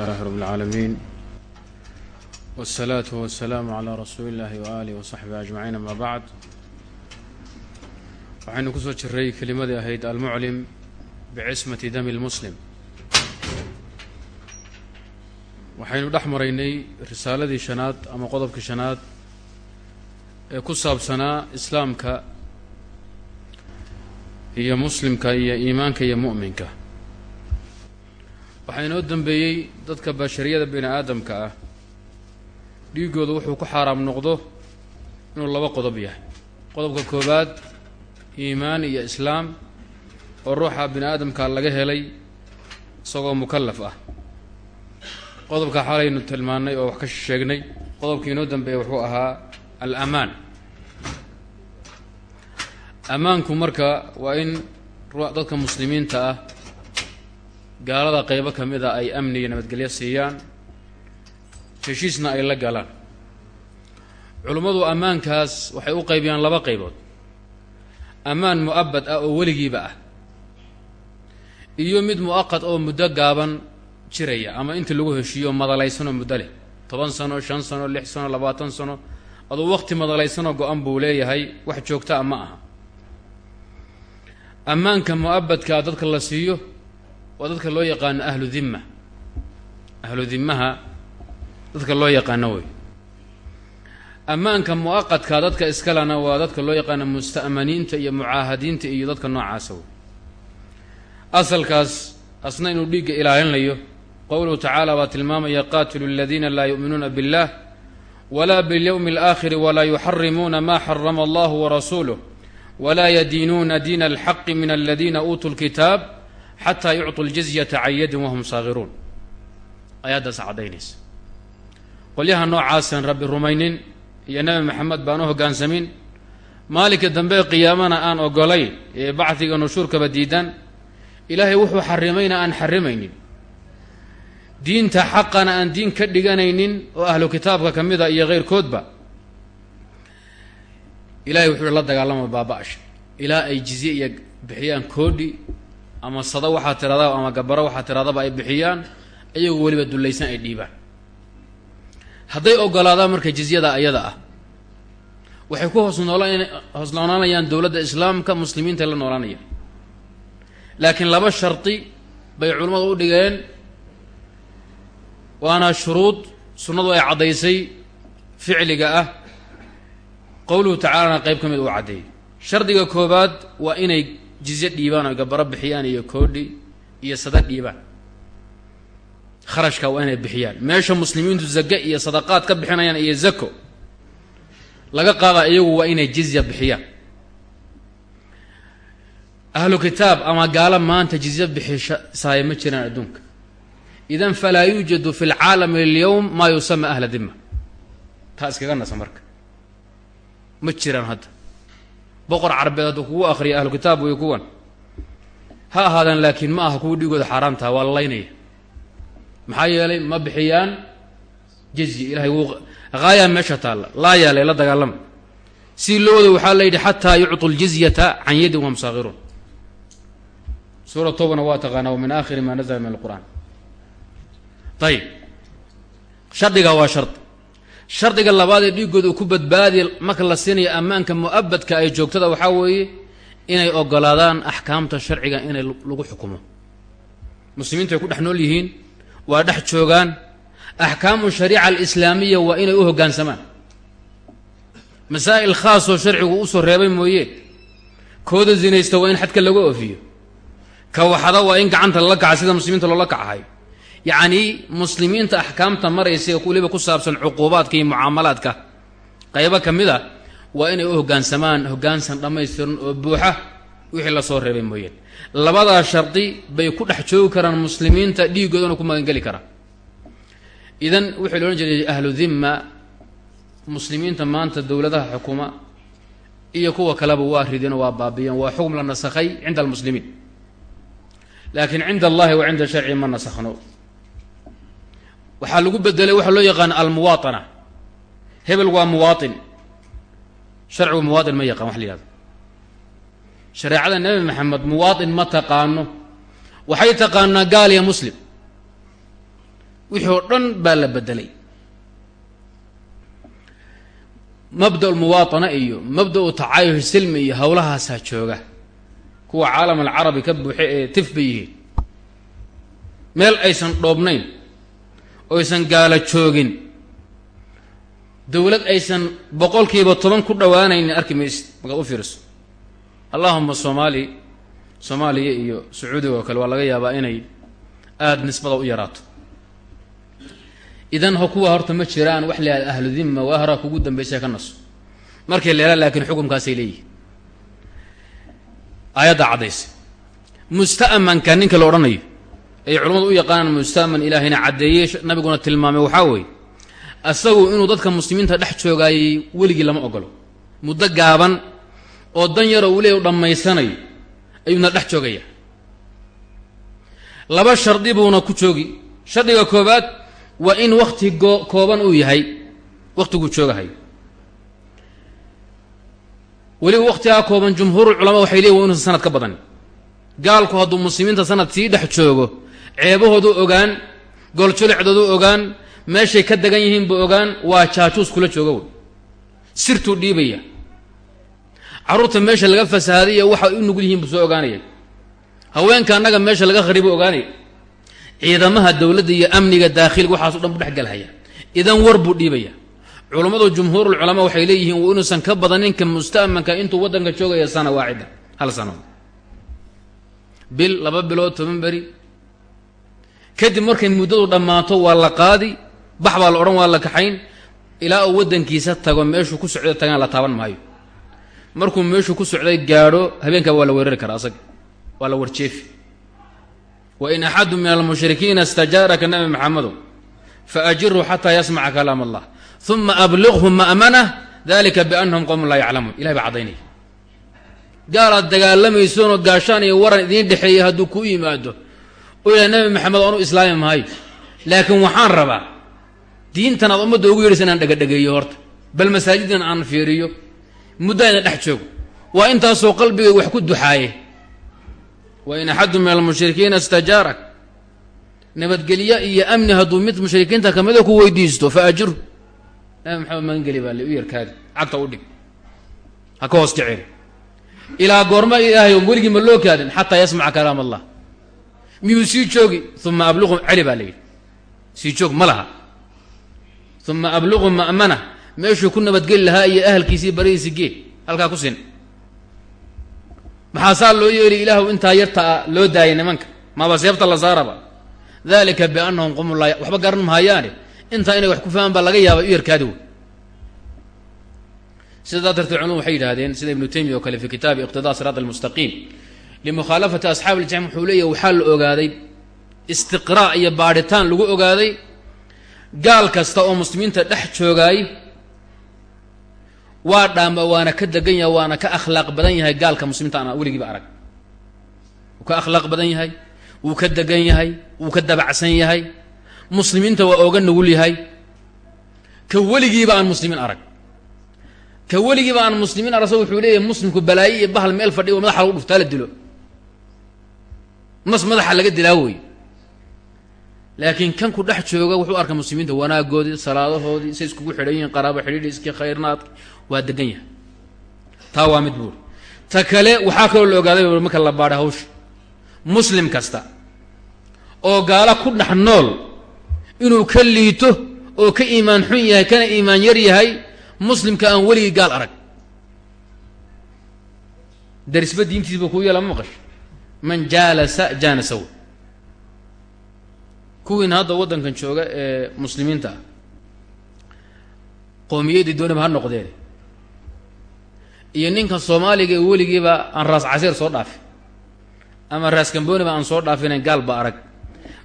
lh rb اlcaalamiin wالsalaaةu wasalaamu calىa rasuuli اllahi waaalih wasaxbihi ajmaciin ama bacd waxaynu kusoo jiray kelimadii ahayd almuclim bicismati dami اlmuslim waxaynu dhex maraynay risaaladii shanaad ama qodobkii shanaad ee ku saabsanaa islaamka iyo muslimka iyo iimaanka iyo mu'minka waxaa inoo dembeeyey dadka bashariyada bini aadamka ah. Dhiiggooda wuxuu ku xaaraam noqdo inuu laba qodob yahay. Qodobka koowaad iimaan iyo islaam oo ruuxa bini aadamka laga helay isagoo mukallaf ah. Qodobka xalaynu tilmaannay oo wax ka sheegnay. Qodobkii inoo dambeeya wuxuu ahaa al-amaan. Ammaanku marka waa in dadka muslimiinta ah gaalada qaybo ka mid a ay amni iyo nabadgelyo siiyaan heshiisna ay la galaan. Culummadu ammaankaas waxay u qaybiyaan laba qaybood. Ammaan mu'abad ah oo weligiiba ah iyo mid mu'aqad oo muddo gaaban jiraya ama inta lagu heshiiyo madalaysanoo muddo leh toban sano shan sano lix sano labaatan sano aduu waqti madalaysanoo go-an buu leeyahay wax joogtaa ma aha. Ammaanka mu'abadkaa dadka la siiyo waa dadka loo yaqaano ahlu dimma ahlu dimmaha dadka loo yaqaano wey ammaanka mu'aqadka dadka iskalena waa dadka loo yaqaano musta'maniinta iyo mucaahadiinta iyo dadka noocaasa wey asalkaas asna inuu dhiigga ilaalinayo qowluhu tacaala baa tilmaamaya qaatilu aladiina laa yu'minuuna biاllah wala biاlyowmi اlآakhiri walaa yuxarimuuna ma xarama allahu warasuuluh wla yadiinuuna diina alxaqi min aladiina uutuu lkitaab xataa yucطu ljizyata can yadin wahum saagiruun ayaaddaas caddaynaysa qolyaha noocaasan rabbi rumaynin iyo nebi maxamed baan u hoggaansamin maalinka dambe qiyaamana aan ogolayn ee bacdiga nushuurkaba diidan ilaahay wuxuu xarimayna aan xarimaynin diinta xaqana aan diin ka dhiganaynin oo ahlu kitaabka ka mida iyo keyrkoodba ilahay wuxuu la dagaalama baaba-asha ilaa ay jizye iyo bixiyaan koodhi ama sada waxaa tiradaa ama gabaro waxaa tiradaba ay bixiyaan iyagoo weliba dullaysan ay dhiibaan hadday ogolaadaan marka jizyada ayada ah. Waxay ku hoos hoos noolaanayaan dowladda islaamka muslimiinta la noolaanayaan laakiin laba shardi bay culimmadu u dhigeen waana shuruud sunnadu ay caddaysay ficliga ah. Qowluhu tacaalana qayb ka mid uu caddeeyey. Shardiga koobaad waa inay jizye dhiibaan oo gabaro bixiyaan iyo koodhi iyo sada dhiibaan kharashka waa inay bixiyaan. Meesha muslimiintu zake iyo sadaqaad ka bixinayaan iyo zako laga qaada iyagu waa inay jizya bixiyaan. Ahlu kitaab ama gaalo maanta jizye bixisaayo ma jiraan adduunka. Idan falaa yuujadu fi lcaalami alyowm maa yusama ahla dima taa iskaga nasa marka. Ma jiraan hadda boqor carbeed hadduu kugu akhriya ahlu kitaab wey kuwan. Ha ahaadaan laakiin ma aha kuwa dhigooda xaaraam taha waa la laynaya. Maxaa yeelay ma bixiyaan jizyi ilahay wuu haayaa meesha taalla. Laa yaalay la dagaalama si looda waxaa la yidhi xataa yucطu ljizyata can yadin wahum saagiruun suura tobana waa taqaanaa wa min aakhiri ma nazla min alqur'aan. Ayib shardigaa waa shard shardiga labaad ee dhiiggooda uu ku badbaadiya marka la siinayo ammaanka mu'abadka ay joogtada waxaa weeye inay ogolaadaan axkaamta sharciga inay lagu xukumo. Muslimiintu ay ku dhex nool yihiin waa dhex joogaan. Axkaamu shariica alislaamiya waa inay u hoggaansamaan masaa'il khaasoo sharcigu u soo reebay mooye kooda zinaysta waa in xadka laga oofiyo. Ka waxada waa in gacanta lala kaca sida muslimiinta loola kacahay yacnii muslimiinta axkaamta maraysa weliba ku saabsan cuquubaadka iyo mucaamalaadka. Qaybo ka mid a waa inay u hoggaansamaan hoggaansan dhammaystiran oo buuxa wixii la soo reebay mooyeen. Labadaa shardi bay ku dhex joogi karaan muslimiinta dhiiggoodana ku magangeli karaa idan wuxuu la odhan jiray ahlu dimma muslimiinta maanta dowladaha xukuma iyo kuwa kaleba waa rideen waa baabiyeen waa xukm la nasakhay cinda almuslimiin. Laakiin cinda allahi wa cinda sharci ma nasakhno waxaa lagu bedelay waxaa loo yaqaana almuwaatana. Hebel waa muwaatin. Sharcigu muwaatin ma yaqaan wax la yihahdo shareecada nebi maxamed muwaatin ma taqaano. Waxay taqaanaa gaal iyo muslim. Wixii oo dhan baa la bedelay. Mabda lmuwaatana iyo mabda-u tacaayush silmi iyo howlahaasaa jooga. Kuwa caalam alcarabi ka buuxe ee tif bay yihiin. Meel aysan dhoobnayn oo aysan gaalo joogin. Dowlad aysan boqolkiiba toban ku dhowaanaynin arki maysid markaad u fiiriso allahuma soomaali soomaaliya iyo sacuudiga oo kale waa laga yaabaa inay aada nisbada u yaraato. Idan ho kuwa horta ma jiraan wax la ahlu dimma waa horaa kugu dambaysa ka naso. Markay leelaan laakiin xukumkaasay leeyihiin aayaddaa caddaysa musta'manka ninka la odhanayo ay culamadu u yaqaanaan musta'man ilaahayna caddeeyey nabiguna tilmaamay waxaa weeye asagu inuu dadka muslimiinta dhex joogaayey weligii lama ogolo. Muddo gaaban oo dan yaroo leey u dhammaysanayo ayuuna dhex joogaya laba shardi buuna ku joogi. Shardiga koobaad waa in wakti goo kooban uu yahay waktiguu joogahayo weliba waktigaa kooban jumhuurul culamaa waxay leeyihiin wa inuusan sanad ka badan gaalku hadduu muslimiinta sanad sii dhex joogo ceebahoodu ogaan gooljolecdoodu ogaan meeshay ka degan yihiin buu ogaan waa jaajuus kula jooga wey sirtuu dhiibaya. Carruurta meesha laga fasahaaday iyo waxa u nugul yihiin buu soo ogaanaya. Haweenka annaga meesha laga khari buu ogaanaya. Ciidamaha dowladda iyo amniga daakhiliga waxaaso dhan bu dhex galhaya. Idan war buu dhiibaya. Culammadu jumhuurulculamaa waxay leeyihiin wa inuusan ka badan ninka musta'manka intuu waddanka joogaya sana waaxida hal sano. Bil laba bilood toban beri kadib markay muddadu dhammaato waa la qaadi. Bax baa la odhan waa la kaxayn. Ilaa uu waddankiisa tago meeshuu ku socday tagaan la taaban maayo. Markuu meeshuu ku socday gaadho habeenkaa waa la weerari karaa asaga. Waa la warjeefi wa axadu min almushrikiina istajaaraka nabi maxamedo faajirhu xataa yasmaca kalaam allah uma abliqhu ma'manah dalika biannahum qowmun laa yaclamuun ilahay baa caddaynaya. Gaalaad dagaalamaysoonoo gaashaan iyo waran idiin dhexeeya hadduu kuu yimaado oo ilahay nabi maxamed oanu islaami maayo laakiin waxaan rabaa diintan aad ummadda ugu yeedhaysa inaan dhegadhegeeyo horta. Bal masaajidan aan fiiriyo muddayna dhex joogo. Waa intaasoo qalbiga wax ku duxaaye. Wa in axadu min almushrikiina istajaarak nabadgelyo iyo amni hadduu mid mushrikiinta kamida ku weydiisto fa ajirhu nabi maxamed magangeli baa le u yarkaadi. Cagta u dhig. Ha ka hoos jecel. Ilaa goorma ilaahay on weligii ma loo kaadin xataa yasmaca kalaam allah miyuu sii joogi? Uma abliqu celi baa la yidhi. Sii joog ma laha. Uma abliqu ma'mana meeshuu ku nabadgeli lahaa iyo ahalkiisii barihiisi gee halkaa ku sin maxaa saa loo yeeli ilaahu intaa yartaa loo daayay nimanka? Maaba seebta la saaraba. Dalika biannahum qowmun laa waxba garan mahayaane. Intaa inay wax ku fahmaan baa laga yaaba u yarkaadi wey sidaa darteed culmadu waxay yidhahdeen sida ibnu taymiya oo kale fi kitaabi iqtidaa siraat almustaqiim limukhaalafati asxaabi iljam wuxuu leeyahy waxaa la ogaaday istiqraa' iyo baadhitaan lagu ogaaday gaal kasta oo muslimiinta dhex joogaay waa dhaamba waana ka degan yahay waana ka akhlaaq badan yahay gaalka muslimiinta aan weligiiba arag wuu ka akhlaaq badan yahay wuu ka degan yahay wuu ka dabacsan yahay muslimiinta waa ooga nugul yahay ka weligiiba aan muslimiin arag ka weligiiba aan muslimiin arag so wuxuu leeyahay muslimku balaayo iyo bahal meel fadhiy oo madaxa lagu dhuftaa la dilo mas madaxa laga dilaa wey laakiin kan ku dhex jooga wuxuu arkay muslimiinta wanaagoodii salaadahoodii say iskugu xidhan yihiin qaraabo xidhiidhiiskii khayrnaadki waa degan yahay. Taa waa mid buuri ta kale waxaa kaloo la ogaaday marka la baadha hawsha. Muslim kasta oo gaalo ku dhex nool inuu ka liito oo ka iimaan xun yahay kana iimaan yar yahay muslimka aan weligii gaal arag. Darisba diintiisba kuu yeela ma maqasho man jaalasa jaanasaw kuwiina hadda waddankan jooga ee muslimiinta ah. Qoomiyadii doonaba ha noqdeen. Iyo ninka soomaaliga ee weligiiba aan raas casiir soo dhaafin ama raas gambooniba aan soo dhaafinayn gaal ba arag.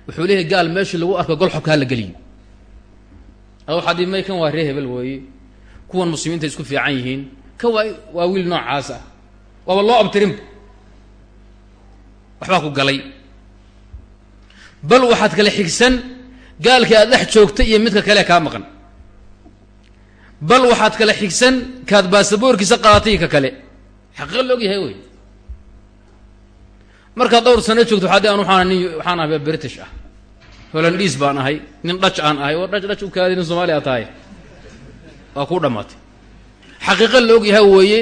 Wuxuu leeyahay gaal meeshii lagu arko gol xobka la geliyo a waxaad may kan waa ree hebel weeye kuwan muslimiinta isku fiican yihiin. Kan waa waa wiil noocaas ah. Waaba loo abtirinba waxbaa ku galay. Bal waxaad kala xigsan gaalkii aad dhex joogta iyo midka kale kaa maqan. Bal waxaad kala xigsan kaad baasaboorkiisa qaadatay ka kale. Xaqiiqa la yahay wey markaad dhowr sano joogto waxaa an waxaana nin waxaan ah british ah. Holandhiis baan ahay nin dhaj aan ahay oo dhaj dhaj u kaadi nin soomaaliya tahay. Waa kuu dhammaatay. Xaqiiqa la og yaha weeye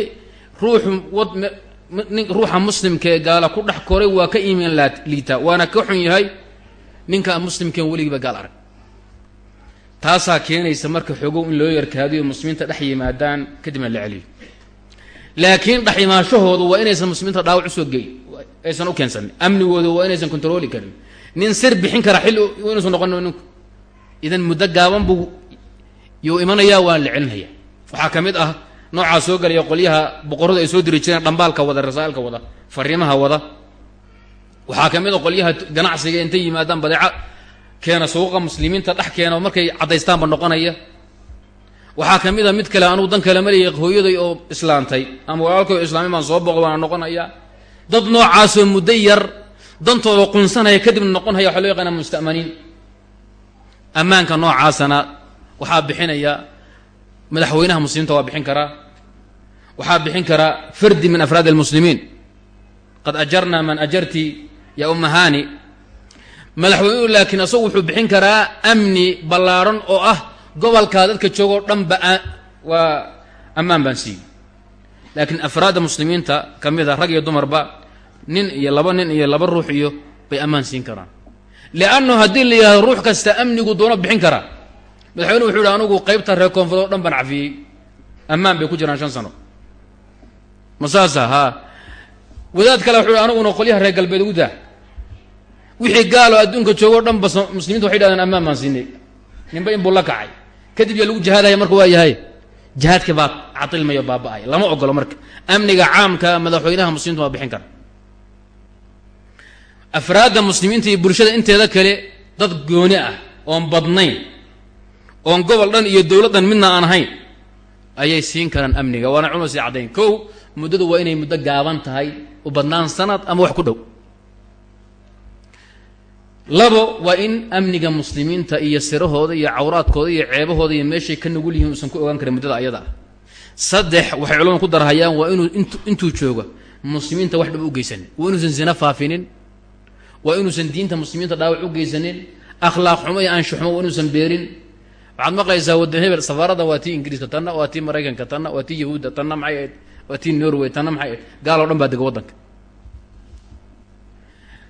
ruuxu wad nin ruuxa muslimka ee gaala ku dhex koray waa ka iimaan liitaa waana ka xun yahay ninka muslimkeen weligiiba gaal arag. Taasaa keenaysa marka xogow in loo yarkaadiyo muslimiinta dhex yimaadaan kadibna la celiyo. Laakiin dhex imaashahoodu waa inaysan muslimiinta dhaawac u soo geyn. Aysan u keensanin amnigooda waa inaysan kontrooli karin. Nin sir bixin kara xilli inuusan noqonin ninku. Idan muddo gaaban buu yuu imanayaa waan la celinaya waxaa ka mid ah noocaa soo gelaya qolyaha boqorradu ay soo diri jireen dhambaalka wada rasaalka wada fariimaha wada. Waxaa ka mid a qolyaha ganacsiga intay yimaadaan badeeca keena suuqa muslimiinta dhex keena markay caddaystaanba noqonaya. Waxaa ka mid a mid kale anugu dan kale malaya hooyaday oo islaantay ama walaalkay oo islaamay baan soo boqo waana noqonaya. Dad noocaasoo muddo yar dantooda qunsanaya kadibna noqonhaya waxa loo yaqaana musta'maniin. Ammaanka noocaasana waxaa bixinaya madaxweynaha muslimiinta waa bixin karaa waxaa bixin karaa fardi min afraad almuslimiin. Qad ajarna man ajarti ya umahani madaxweynuhu laakiin asagu wuxuu bixin karaa amni ballaaran oo ah gobolkaa dadka joogoo dhanba waa ammaan baan siiyey. Laakiin afraadda muslimiinta ka mid a rag iyo dumarba nin iyo laba nin iyo laba ruux iyo bay ammaan siin karaan. Liannu haddii la yidhahdo ruux kasta amnigu doono bixin karaa madaxweynuhu wuxuu yidhi anugu qaybta reer koonfureed dhan baan cafiyey. Ammaan bay ku jiraan shan sano ma haa wadaad kale wuxuu yidhi aniguna qolyaha reer galbeed ugu daa. Wixii gaalo adduunka joogo dhan ba muslimiinta waxay dhahdeen ammaan baan siinay. Ninba inbuu la kacay. Kadib yaa lagu jihaadaya marka waa yahay. Jihaadka baa catilmayo baaba-ay. Lama ogolo marka. Amniga caamka madaxweynaha muslimiinta waa bixin kara afraadda muslimiinta iyo bulshada inteeda kale dad gooni ah oon badnayn oon gobol dhan iyo dowlad midna aan ahayn ayay siin karaan amniga. Waana culma sii caddayn. Kow muddadu waa inay muddo gaaban tahay u badnaan sanad ama wax ku dhow. Labo waa in amniga muslimiinta iyo sirahooda iyo cawraadkooda iyo ceebahooda iyo meeshay ka nugul yihiin uusan ku ogaan karin muddada ayada ah. Saddex waxay culamadu ku darhayaan waa inuu int intuu jooga muslimiinta wax dhib u geysanin. Waa inuusan zina faafinin waa inuusan diinta muslimiinta dhaawac u geysanin akhlaaq xumo iyo anshuxumo waa inuusan beerin. Waxaad maqlaysaa waddan hebel safaaradan waa tii ingiriiska tanna waa tii maraykanka tanna waa tii yahuudda tanna maxay ahayd waa tii norway tanna maxay? Gaaloo dhan baa dega waddanka.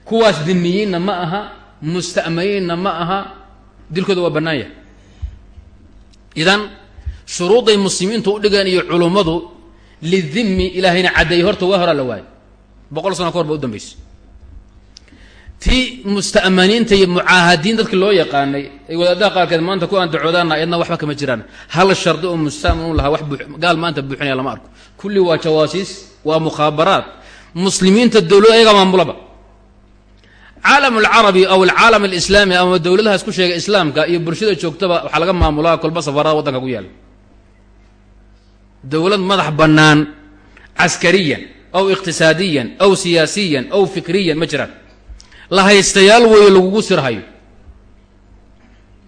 Kuwaas dimiyiinna ma aha musta'maniinna ma aha dilkooda waa bannaan yahay. Idan shuruudday muslimiintu u dhigeen iyo culummadu lidimmi ilaahayna caddeeyey horta waa horaa la waayo boqol sano ka hor ba u dambaysay. Tii musta'maniinta iyo mucaahadiin dadkii loo yaqaanay ay wadaadaha qaarkeed maanta ku andacoodaana iyadna waxba kama jiraan hal shardi oo musta'man u lahaa wax gaal maanta buuxinaya lama arko kulli waa jawaasiis waa mukhaabaraat. Muslimiinta dowlad ayagaa maamulaba caalam alcarabi aw alcaalam alislaami ama dowladahaas ku sheegay islaamka iyo bulshada joogtaba waxaa laga maamulaa kolba safarada waddanka ku yaalla dowlad madax bannaan caskariyan aw iqtisaadiyan aw siyaasiyan aw fikriyan ma jiraan. La haystayaal weeye lagugu sirhayo.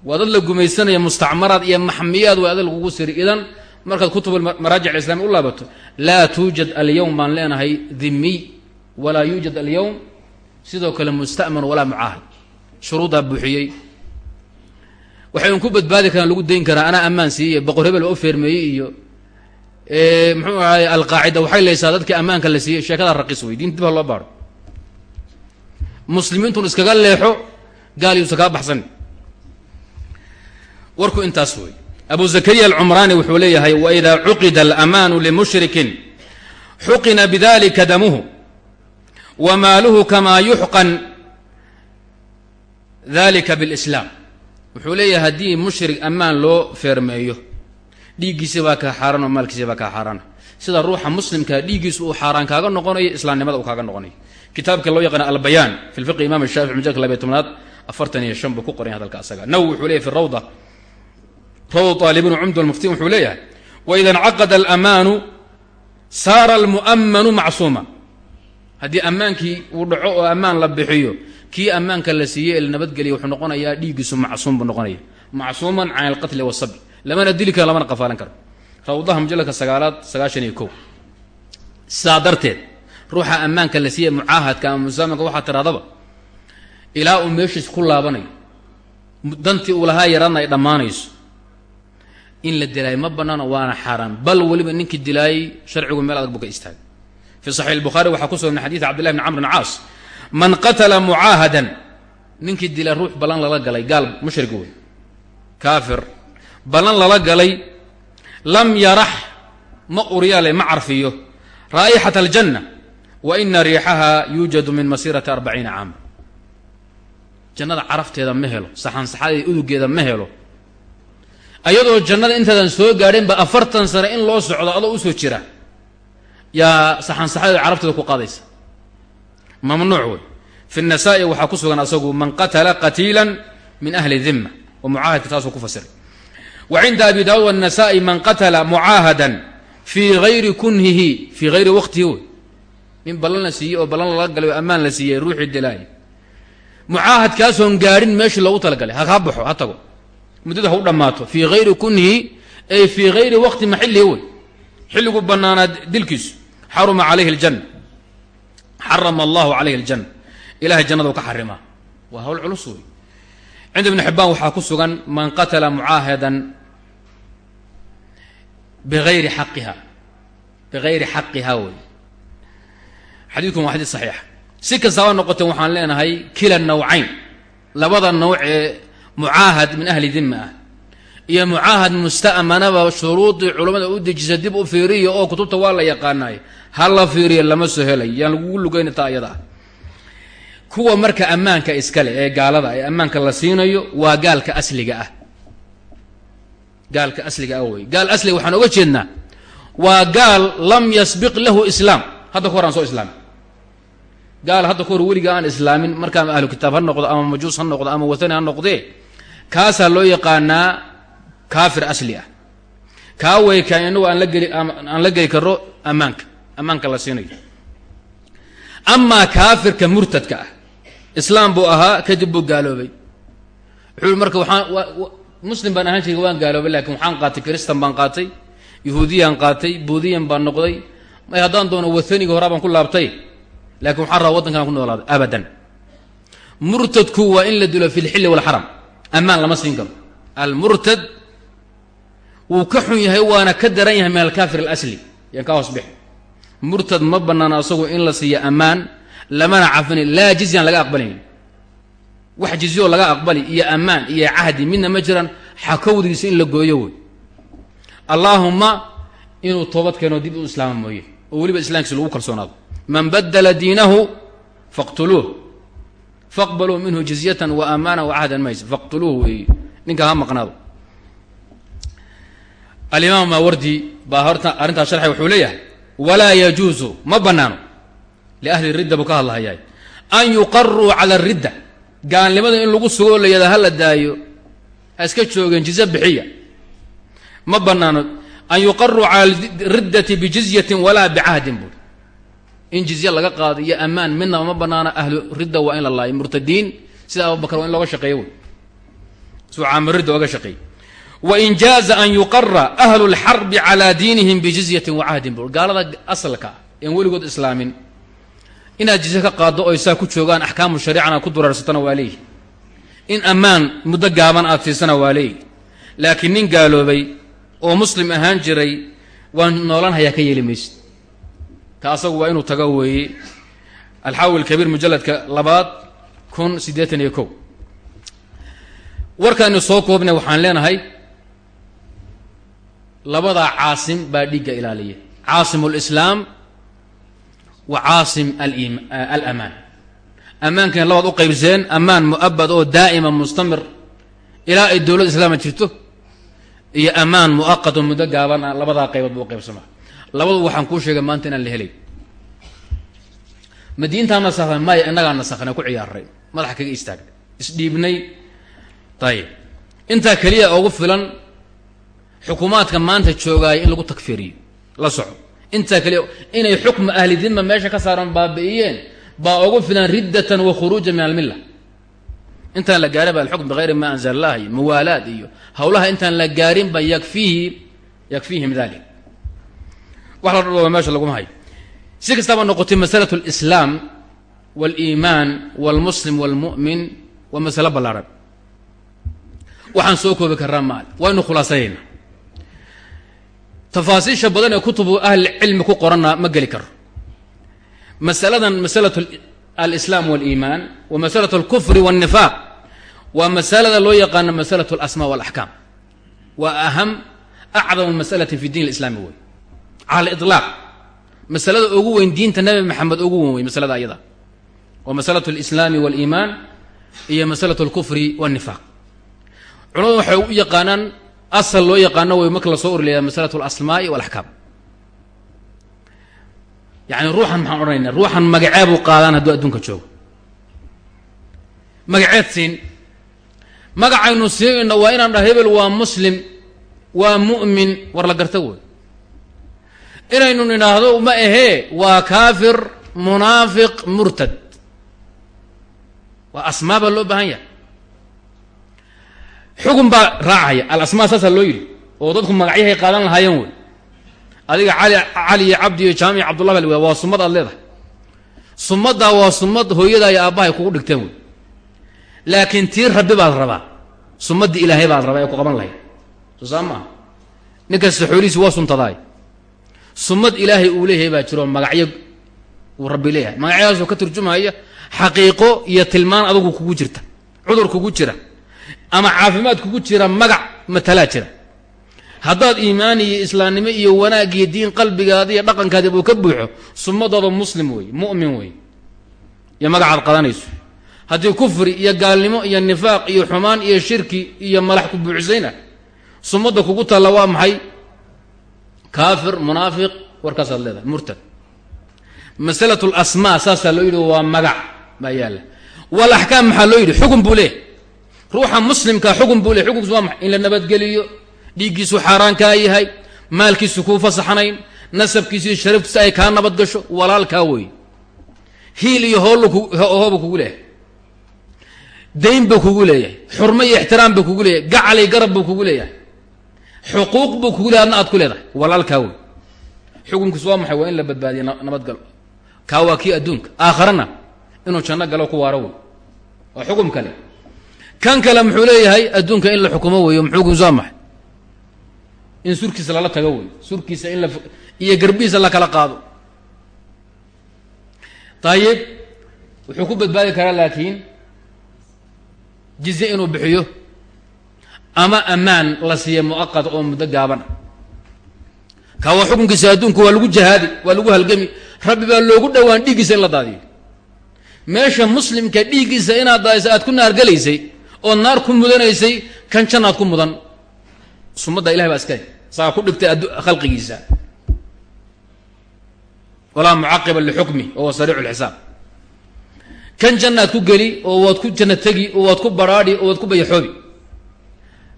Waa dad la gumaysanaya mustacmaraad iyo maxmiyaad way adag lagugu siri idan markaad kutub maraajic alislami u laabato laa tuujad alyowm baan leenahay dhimiy walaa yuujad alyowm sidoo kale musta'man walaa mucaahad. Shuruuddaa buuxiyey. Waxay un ku badbaadi karaan lagu dayn karaa anaa ammaan siiyey boqor hebel oo feermeeyey iyo muxuu ahay alqaacida waxay leysaa dadkii ammaanka la siiyey sheekada raqis wey diinta dib ha loo baaro muslimiintun iskaga leexo gaal yuusa kaa baxsan. Warku intaas wey abu zakariya alcumraani wuxuu leeyahay waidaa cuqida alamaanu limushrikin xuqina bidalika damuhu wa maaluhu kamaa yuxqan dalika bilislaam. Wuxuu leeyahay haddii mushrik ammaan loo feermeeyo dhiiggiisi baa kaa xaaran oo maalkiisi baa kaa xaarana sida ruuxa muslimkaa dhiiggiisu uu xaaraan kaaga noqonayo islaamnimada uu kaaga noqonayo. Kitaabka loo yaqaana albayaan fi lfiqi imam shaafici mujalka labiy tobnaad afartan iyo shan buu ku qoray hadalka asaga. Nawowi wuxuu leyahy fi rawda rawd aalibin cumd lmuftiin wuxuu leeyahay waida incaqada alamaanu saara almu'amanu macsuuma haddii ammaankii uu dhaco oo ammaan la bixiyo kii ammaanka la siiyey la nabadgeliya wuxuu noqonayaa dhiiggiisu macsuum buu noqonaya macsuuman can alqatli wasabi lamana dili karo lamana qafaalan karo. Rawdaha mujalladka sagaalaad sagaashan iyo kow. Sidaa darteed ruuxa ammaanka la siiya mucaahadka ama musaamanka waxaa tirahdaba ilaa uu meeshiis ku laabanayo dantii uu lahaa ay dhammaanayso in la dilaayo ma banaano waana xaaraan bal weliba ninkii dilaayey sharcigu meel adag buu ka istaagay. Fi saxiix الbukhari waxaa ku sugan min xadidi cabd llahi bn camr bn caas. Man qatla mucaahadan ninkii dila ruux ballan lala galay gaal mushrig wey kaafir ballan lala galay lam yarax ma uryaale ma carfiyo raa'ixata aljanna wa ina riixaha yuujadu min masiirati arbaciina caama jannada carafteeda ma helo saxansaxadeeda udugeeda ma helo ayadoo jannada intaadan soo gaadhinba afartan sane in loo socdo adoo u soo jira. Yaa saxansaxadeeda carabteeda ku qaadaysa. Mamnuuc wey. Fi nasaa-i waxaa ku sugan asagu man qatala qatiilan min ahli dimma oo mucaahadka taasuu ku fasiray. Wa cinda abi daawud wanasaa-i man qatala mucaahadan fii hayri kunhihi. Fii hayri waqtihi wey. Nin ballan la siiyey oo ballan lala galay oo ammaan la siiyey ruuxii dilaayo mucaahadkaasoon gaadhin meesha loogu talagalay. Haka baxo ha tago muddada ha u dhammaato. Fii gayri kunhihi ay fii gayri waqti maxilihi wey xilligu bannaanaa dilkiisu xaruma calayhi اljanna xarama allahu calayhi اljanna ilahay jannada u ka xarimaa waa hawl culus wey cinda ibni xibbaan waxaa ku sugan man qatala mucaahadan biayri xaqiha. Bigayri xaqiha wey xadiidkun waa xadiid saxiixa si kastaba noqotee waxaan leenahay kila nawcayn. Labada nawc ee mucaahad min ahli dima ah iyo mucaahad musta'manaba shuruudii culammada u dejisa dib u fiiriya oo kutubta waa la yaqaanaay ha la fiiriya lama soo helay. Yaan lagugu lugayna taa iyada ah kuwa marka ammaanka iskale ee gaalada ee ammaanka la siinayo waa gaalka asliga ah. Gaalka asliga ah wey. Gaal asliga waxaan oga jeednaa waa gaal lam yasbiq lahu islaam. Hadda ka hor aan soo islaamin gaal hadda ka hor weliga ha noqdo ama majuus ha noqdo ama kaasaa loo yaqaanaa kaafir asli ah. Kaa weykaan inagu aan la geli aan la geli karo ammaanka ammaanka la siinayo. Amaa kaafirka murtadka ah islaam buu ahaa kadib buu gaaloobay. Wuxuu marka waxaan muslim baan ahaan jiray waan gaaloobay laakiin waxaan qaatay kristan baan qaatay yahuudiyaan qaatay buudiyan baan noqday. May haddaan doono wathaniga horaa baan ku laabtay laakiin waxaan rabaa waddankan ku noolaaday abadan. Murtadku waa in la dilo fi lxilli walxaram ammaan lama siin karo. Almurtad wuu ka xun yahay waana ka daran yahay min alkaafir alasli. Yaan kaa hoos bixi. Murtad ma banaana asagu in la siiyo ammaan lamana cafini laa jizyaan laga aqbalayn wax jizyoo laga aqbali iyo ammaan iyo cahdi midna ma jiraan xakowdiisa in la gooyo wey allaahumma inuu toobad keeno dib u islaama mooye. Oo weliba islamkiisa lagu kalsoonaado. Man badala diinahu faqtuluuh faqbaluu minhu jizyatan wa amaana wa cahdan maysa. Faqtuluuh weeye ninka ha maqnaado. Alimaam maawardi baa horta arrintaas sharxay wuxuu leeyahay walaa yajuusu ma bannaano. Liahli ridda buu ka hadlahayaay. An yuqaruu cala aridda gaalnimada in lagu sugo la yada ha la daayo ha iska joogeen jize bixiya. Ma bannaano an yuqaruu cala riddati bijizyatin walaa bicahdin buuri in jizye laga qaado iyo ammaan midnaba ma bannaano ahlu ridda waa in la laayo. Murtadiin sida abubakar waa in looga shaqeeyo. Wey suu caamir ridda oga shaqeey wain jaaza an yuqara ahlu lxarbi calaa diinihim bijizyatin wacahdin buur gaalada asalka een weligood islaamin inaad jizye ka qaaddo oy saa ku joogaan axkaamu shariicana ku duraarsatana waa leeyihi in ammaan muddo gaaban aad siisana waa leeyihi laakiin nin gaaloobay oo muslim ahaan jiray waan noolan hayaa ka yeeli maysid ka asagu waa inuu tago weeye alxaawi kabiir mujalladka labaad kun siddeetan iyo kow. Warkaanu soo koobnay waxaan leenahay labadaa caasim baa dhiigga ilaaliya. Caasim اlislaam wa caasim alamaan ammaankan labaad u qaybseen ammaan mu'abad oo daa'ima mustamir ilaa ay dowlad islaama jirto iyo ammaan mu'aqad oo muddo gaaban ah labadaa qaybood buu u qaybsamaa labadu waxaan kuu sheegay maanta inaan la helay. Madiintaa nasakhnay maya innagaa nasakhnay ku ciyaaray madaxa kaga istaagnay isdhiibnay. Ayib intaa keliya ugu filan xukuumaadka maanta joogaaya in lagu takfiiriyo. La soco. Intaa keliya inay xukma ahli dima meesha ka saaran baabi'iyeen baa ugu filan riddatan wa khuruujan min almilla intaan la gaarin ba alxukm bigayri ma allah iyo muwaalaad iyo hawlaha intaan la gaarin ba yakfiihi yakfiihim dalik wax la dhadhooba meesha laguma hayo. Si kastaba noqotay masalatu alislaam waaliimaan walmuslim walmu'min waa masalo ballaarhan waxaan soo koobi karraa maal. Waynu khulaasanayna tafaasiisha badan ee kutubu ahli cilmi ku qoranna ma geli karo masaladan masalatu alislaam waliimaan wa masalatu alkufri walnifaaq waa masalada loo yaqaano masalatu alasmaa walaxkaam waa aham acdamu masalatin fi diin alislaami wey cala aliطlaaq masalada ugu weyn diinta nabi maxamed ugu weyn wey masalada ayada. Waa masalatu alislaami waliimaan iyo masalatu alkufri walnifaaq culamadu waxay u yaqaanaan asal loo yaqaano way marka la soo urleeyaa masalatu alasmaa'i walaxkaam yani ruuxan maxaan odhanaynaa ruuxan magacee buu qaadaan hadduu adduunka joogo. Magaceed siin. Magacaynu siinayno waa inaan hebel waa muslim waa mu'min war la garta wey inaynu nidhaahdo ma ahee waa kaafir munaafiq murtad. Waa asmaa baa loo baahan yahay. Xugun baa raacaya alasmaa saasaa loo yidhi oo dadku magacyahay qaadan lahaayeen wey. Adiga cali cali iyo cabdi iyo jaamic cabdullah baa la waa sumad aad leedahay. Sumaddaa waa sumad hooyadaa iyo aabbahay kugu dhigteen wey. Laakiin tii rabbi baad rabaa sumaddii ilaahay baad rabaa ee ku qaban lahayd soo saa maaha nin kasta xoolihiisi waa suntadaay sumad ilaahay uu leeyahay baa jiro magacyo uu rabbi leeyahay. Magacyadaasoo ka turjumaya xaqiiqo iyo tilmaan adugu kugu jirta cudur kugu jira ama caafimaad kugu jira magac matalaa jira. Haddaad iimaan iyo islaamnimo iyo wanaag iyo diin qalbigaada iyo dhaqankaadi uu ka buuxo sumadaada muslim wey mu'min wey iyo magacaad qadanayso. Haddii kufri iyo gaalnimo iyo nifaaq iyo xumaan iyo shirki iyo malax ku buuxsayna sumadda kugu taalla waa maxay kaafir munaafiq warkaasaad leedahay murtad. Masalat lasmaa saasaa loo yidhi waa magac baa yaalla. Wal axkaam maxaa loo yidhi? Xukun buu leeyahy ruuxa muslimkaa xukun buu leeyahy xukunkiisu waa maxay? In la nabadgeliyo dhiiggiisu xaaraankaa yahay maalkiisu kuu fasaxnayn nasabkiisu iyo sharaftiisa ay kaa nabad gasho walaalkaa wey hiil iyo hoolhoobu kugu leeyahay. Dayn buu kugu leeyahay. Xurmo garab buu kugu leeyahay xuquuq buu kugu leeyahay adna aad ku leedahay. Walaalkaa wey. Xukunkiisu waa maxay? Waa in la badbaadiya nabadgalo kaa waa kii adduunka. Aakharana inuu janno galo ku waaro wey. Waa xukum kale. Kan kale muxuu leeyahay adduunka in la xukumo weeyo xukunkiisu waa maxay? In surkiisa lala tago wey. Surkiisa in la iyo garbihiisa la kala qaado. Dayib wuxuu ku badbaadi karaa laakiin jizye inuu bixiyo ama ammaan la siiya muaqad oo muddo gaaban. Kaa waa xukunkiisa adduunka waa lagu jahaadi waa lagu halgami. Rabbi baa loogu dhowaan dhiiggiisa in la daadiyo. Meesha muslimka dhiiggiisa inaad daadisa aad ku naargelaysay oo naar ku mudanaysay kan jannaad ku mudan. Sumadda ilahay baa iskale saa ku dhigtay khalqigiisa. Walaa mucaqiba lixukmi oo sariicu lxisaab. Kan jannaad ku geli oo waad ku janna tegi oo waad ku baraadhi oo waad ku bayaxoobi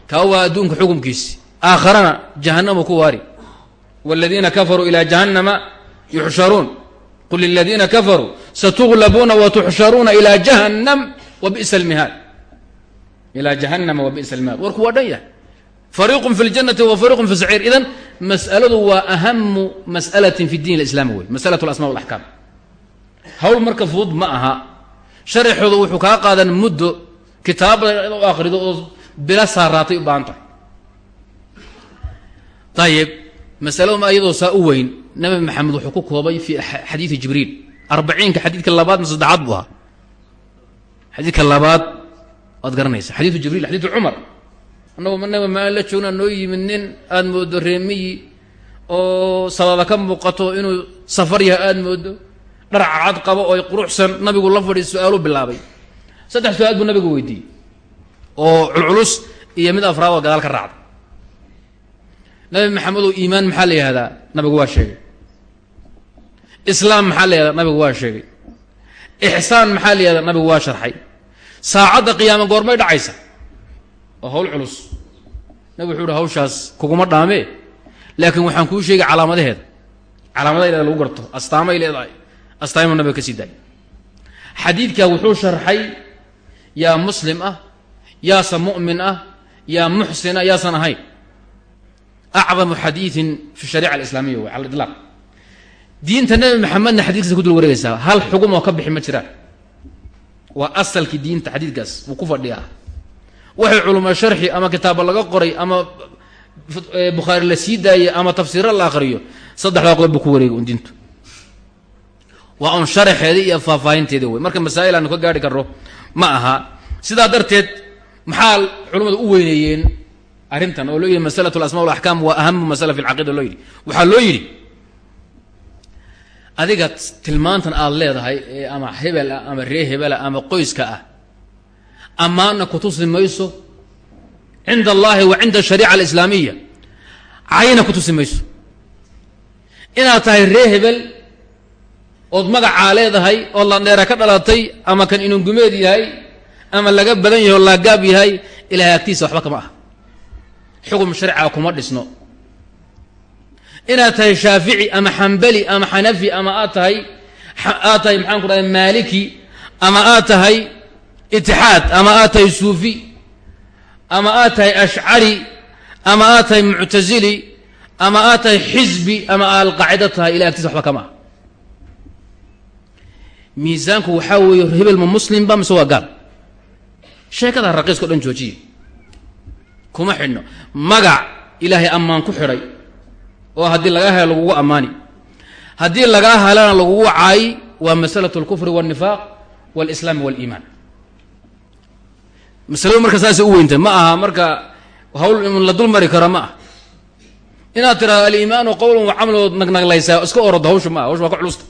kaa waa adduunka xukumkiisi aakharana jahanamu ku waari wاladiina kafaruu ilى jahannama yuxsharuun qul liladiina kafaruu satuglabuuna watuxsharuuna ilى jahannam wabi'sa اlmihaad ilى jahannama wabi'sa اlmihaad warku waa dhan yahay fariiqun fi اljanati wa fariiqun fi saciir idan mas'aladu waa ahamu mas'alatin fi diin اlislaami wey masalaة اlasma wاlaxkaam hawl marka fudud ma aha sharaxooda wuxuu kaa qaadan muddo kitaabada u akrido oo bila saaraatay u baahan tahay. Ayib masaladu ma iyadoo saa u weyn nabi maxamed wuxuu ku koobay fi xadiidi jibriil. Arbaciinka xadiidka labaad ma saddexaad buu ahaa. Xadiidka labaad waad garanaysa. Xadiidu jibriil xadiidu cumar. Annagu nabi maan la joognaa noo yimid nin aada moodo reemiyi oo sababa ka muuqato inuu safar yahay aada moodo. Dhar cad qabo oo quruxsan nabigu la fadhiis su'aalu bilaabay. Saddex su'aal buu nabigu weydiiyey oo culculus iyo mid afraad oo gadaal ka raacda. Nabi maxamedow iimaan maxaa la yihahdaa? Nabigu waa sheegay. Islaam maxaa la yihahdaa? Nabigu waa sheegay. Ixsaan maxaa la yihahdaa? Nabigu waa sharxay. Saacadda qiyaama goormay dhacaysa. Waa hawl culus. Nabigu wuxuu uhi hawshaas kuguma dhaamee? Laakiin waxaan kuu sheegay calaamadaheeda. Calaamadaha leeda lagu garto astaamay leedahay. Astaamuu nabiga ka sii daayay. Xadiidkaa wuxuu sharxay yaa muslim ah yaasa mu'min ah yaa muxsina yaasan ahayn acdamu xadiidin fi shariica alislaamiya way cala lidlaaq diinta nebi maxamedna xadiiskaas ku dul wareegaysaa hal xugum ka bixi ma jiraan waa asalkii diinta xadiidkaas wuu ku fadhiyaa. Waxay culuma sharxi ama kitaaba laga qoray ama bukhaari la sii daayey ama tafsiiro la akriyo saddexdaa qodob buu ku wareegay un diintu. Waa un sharaxeeda iyo faahfaahinteeda wey marka masaa'il aanu ka gaari karno ma aha. Sidaa darteed maxaa culummadu u weyneeyeen arrintan oo loo yidhi masalat alasma walaxkaam waa ahamu masala fi lcaqida loo yidhi. Waxaa loo yidhi adiga tilmaantan aada leedahay ee ama hebel ah ama ree hebela ama qoyska ah ammaanna ku tusi mayso cinda allahi wa cinda ashariica alislaamiya cayna ku tusi mayso. Inaad tahay ree hebel ood magacaa leedahay ood landheera ka dhalatay ama kan inungumeed yahay ama laga badan yahay oo laagaab yahay ilahay agtiisa waxba kama ah xukun sharciga kuma dhisno. Inaad tahay shaafici ama xambali ama xanafi ama aad tahay aad tahay maxaan ku dhahay maaliki ama aad tahay itixaad ama aad tahay suufi ama aad tahay ashcari ama aad tahay muctasili ama aad tahay xisbi ama alqaacido tahay ilahay agtiisa waxba kama ah miisaanku waxaa weeye hebel ma muslimba mise waa gaal sheekada raqiiska o dhan joojiya kuma xidhno. Magac ilaahay ammaan ku xidhay oo haddii lagaa helo lagugu ammaani. Haddii lagaa helana lagugu caayi waa masalatu alkufri walnifaaq walislaami waliimaan masaladu marka saasay u weyntahay ma aha marka hawl la dul karo ma ah inaad tiraado aliimaanu qowlan wa camalood nagnaglaysaa iska orodo hawsha ma aha hawsha waa ka culusta.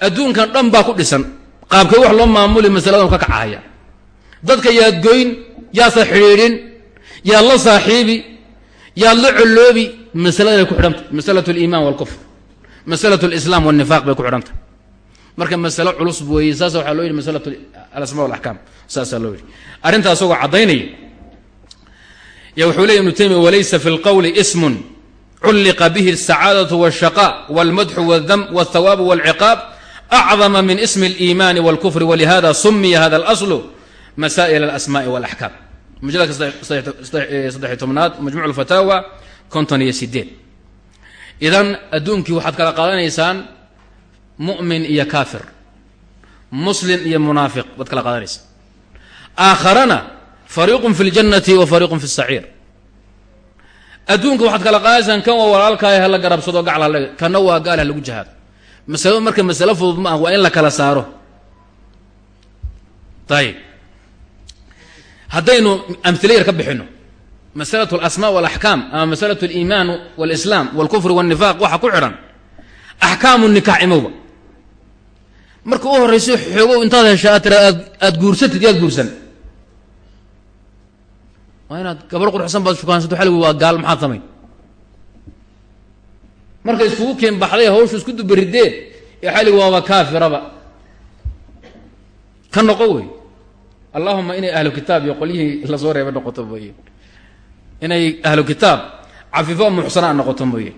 Adduunkan dhan baa ku dhisan qaabkay wax loo maamuli masaladan ka kacahaya dadka yaad goyn yaadsa xidhiidhin yaad la saaxiibi yaad la colloobi masaladay ku xidhantay masalat aliimaan walkufr masalat alislaam walnifaaq bay ku xidhantay marka masalo culus weeye saasa waxaa loo yidhi masalat alasma walaxkaam saasaa loo yidhi. Arrintaa caddaynaya ya wuxuu leeya ibnu taymiya walaysa fi lqowli ismun culliqa bihi alsacaadatu walshaqa walmadxu waldam walthawaabu walciqaab acdama min ismi aliimaani walkufri walihada sumiya hada alaslu masaa'il alasmaai walaxkaam mujaladka saddexiy tobnaad majmuc lfataawa konton iyo sideed idan adduunkii waxaad kala qaadanaysaan mu'min iyo kaafir muslim iyo munaafiq baad kala qaadanaysaan aakharana fariiqun fi ljannati wa fariiqun fi saciir adduunka waxaad kala qaadanaysaan kan waa walaalkaay hala garabsado gacal hal kanna waa gaal ha lagu jahaado masalo marka masalo fudud ma ah waa in haddaynu amhila yar ka bixino masalatu alasmaa walaxkaam ama masalatu aliimaan walislaam walkufri walnifaq waxa ku xidhan axkaamu nikax imowba. Marka u horrayso xoogow intaad hesha aad tira aad aada guursatid yaad guursan. Waa inaad gabar quruxsan baad shukaansato xaligi waa gaal maxaad samayn? Marka iskugu keen baxday hawshu isku dubaridee ee xaligi waaba kaafiraba. Ka noqo wey allahuma inay ahlu kitaab iyo qolyihii la soo reeba noqoto mooye. Inay ahlu kitaab cafifo muxsanaa noqoto mooye.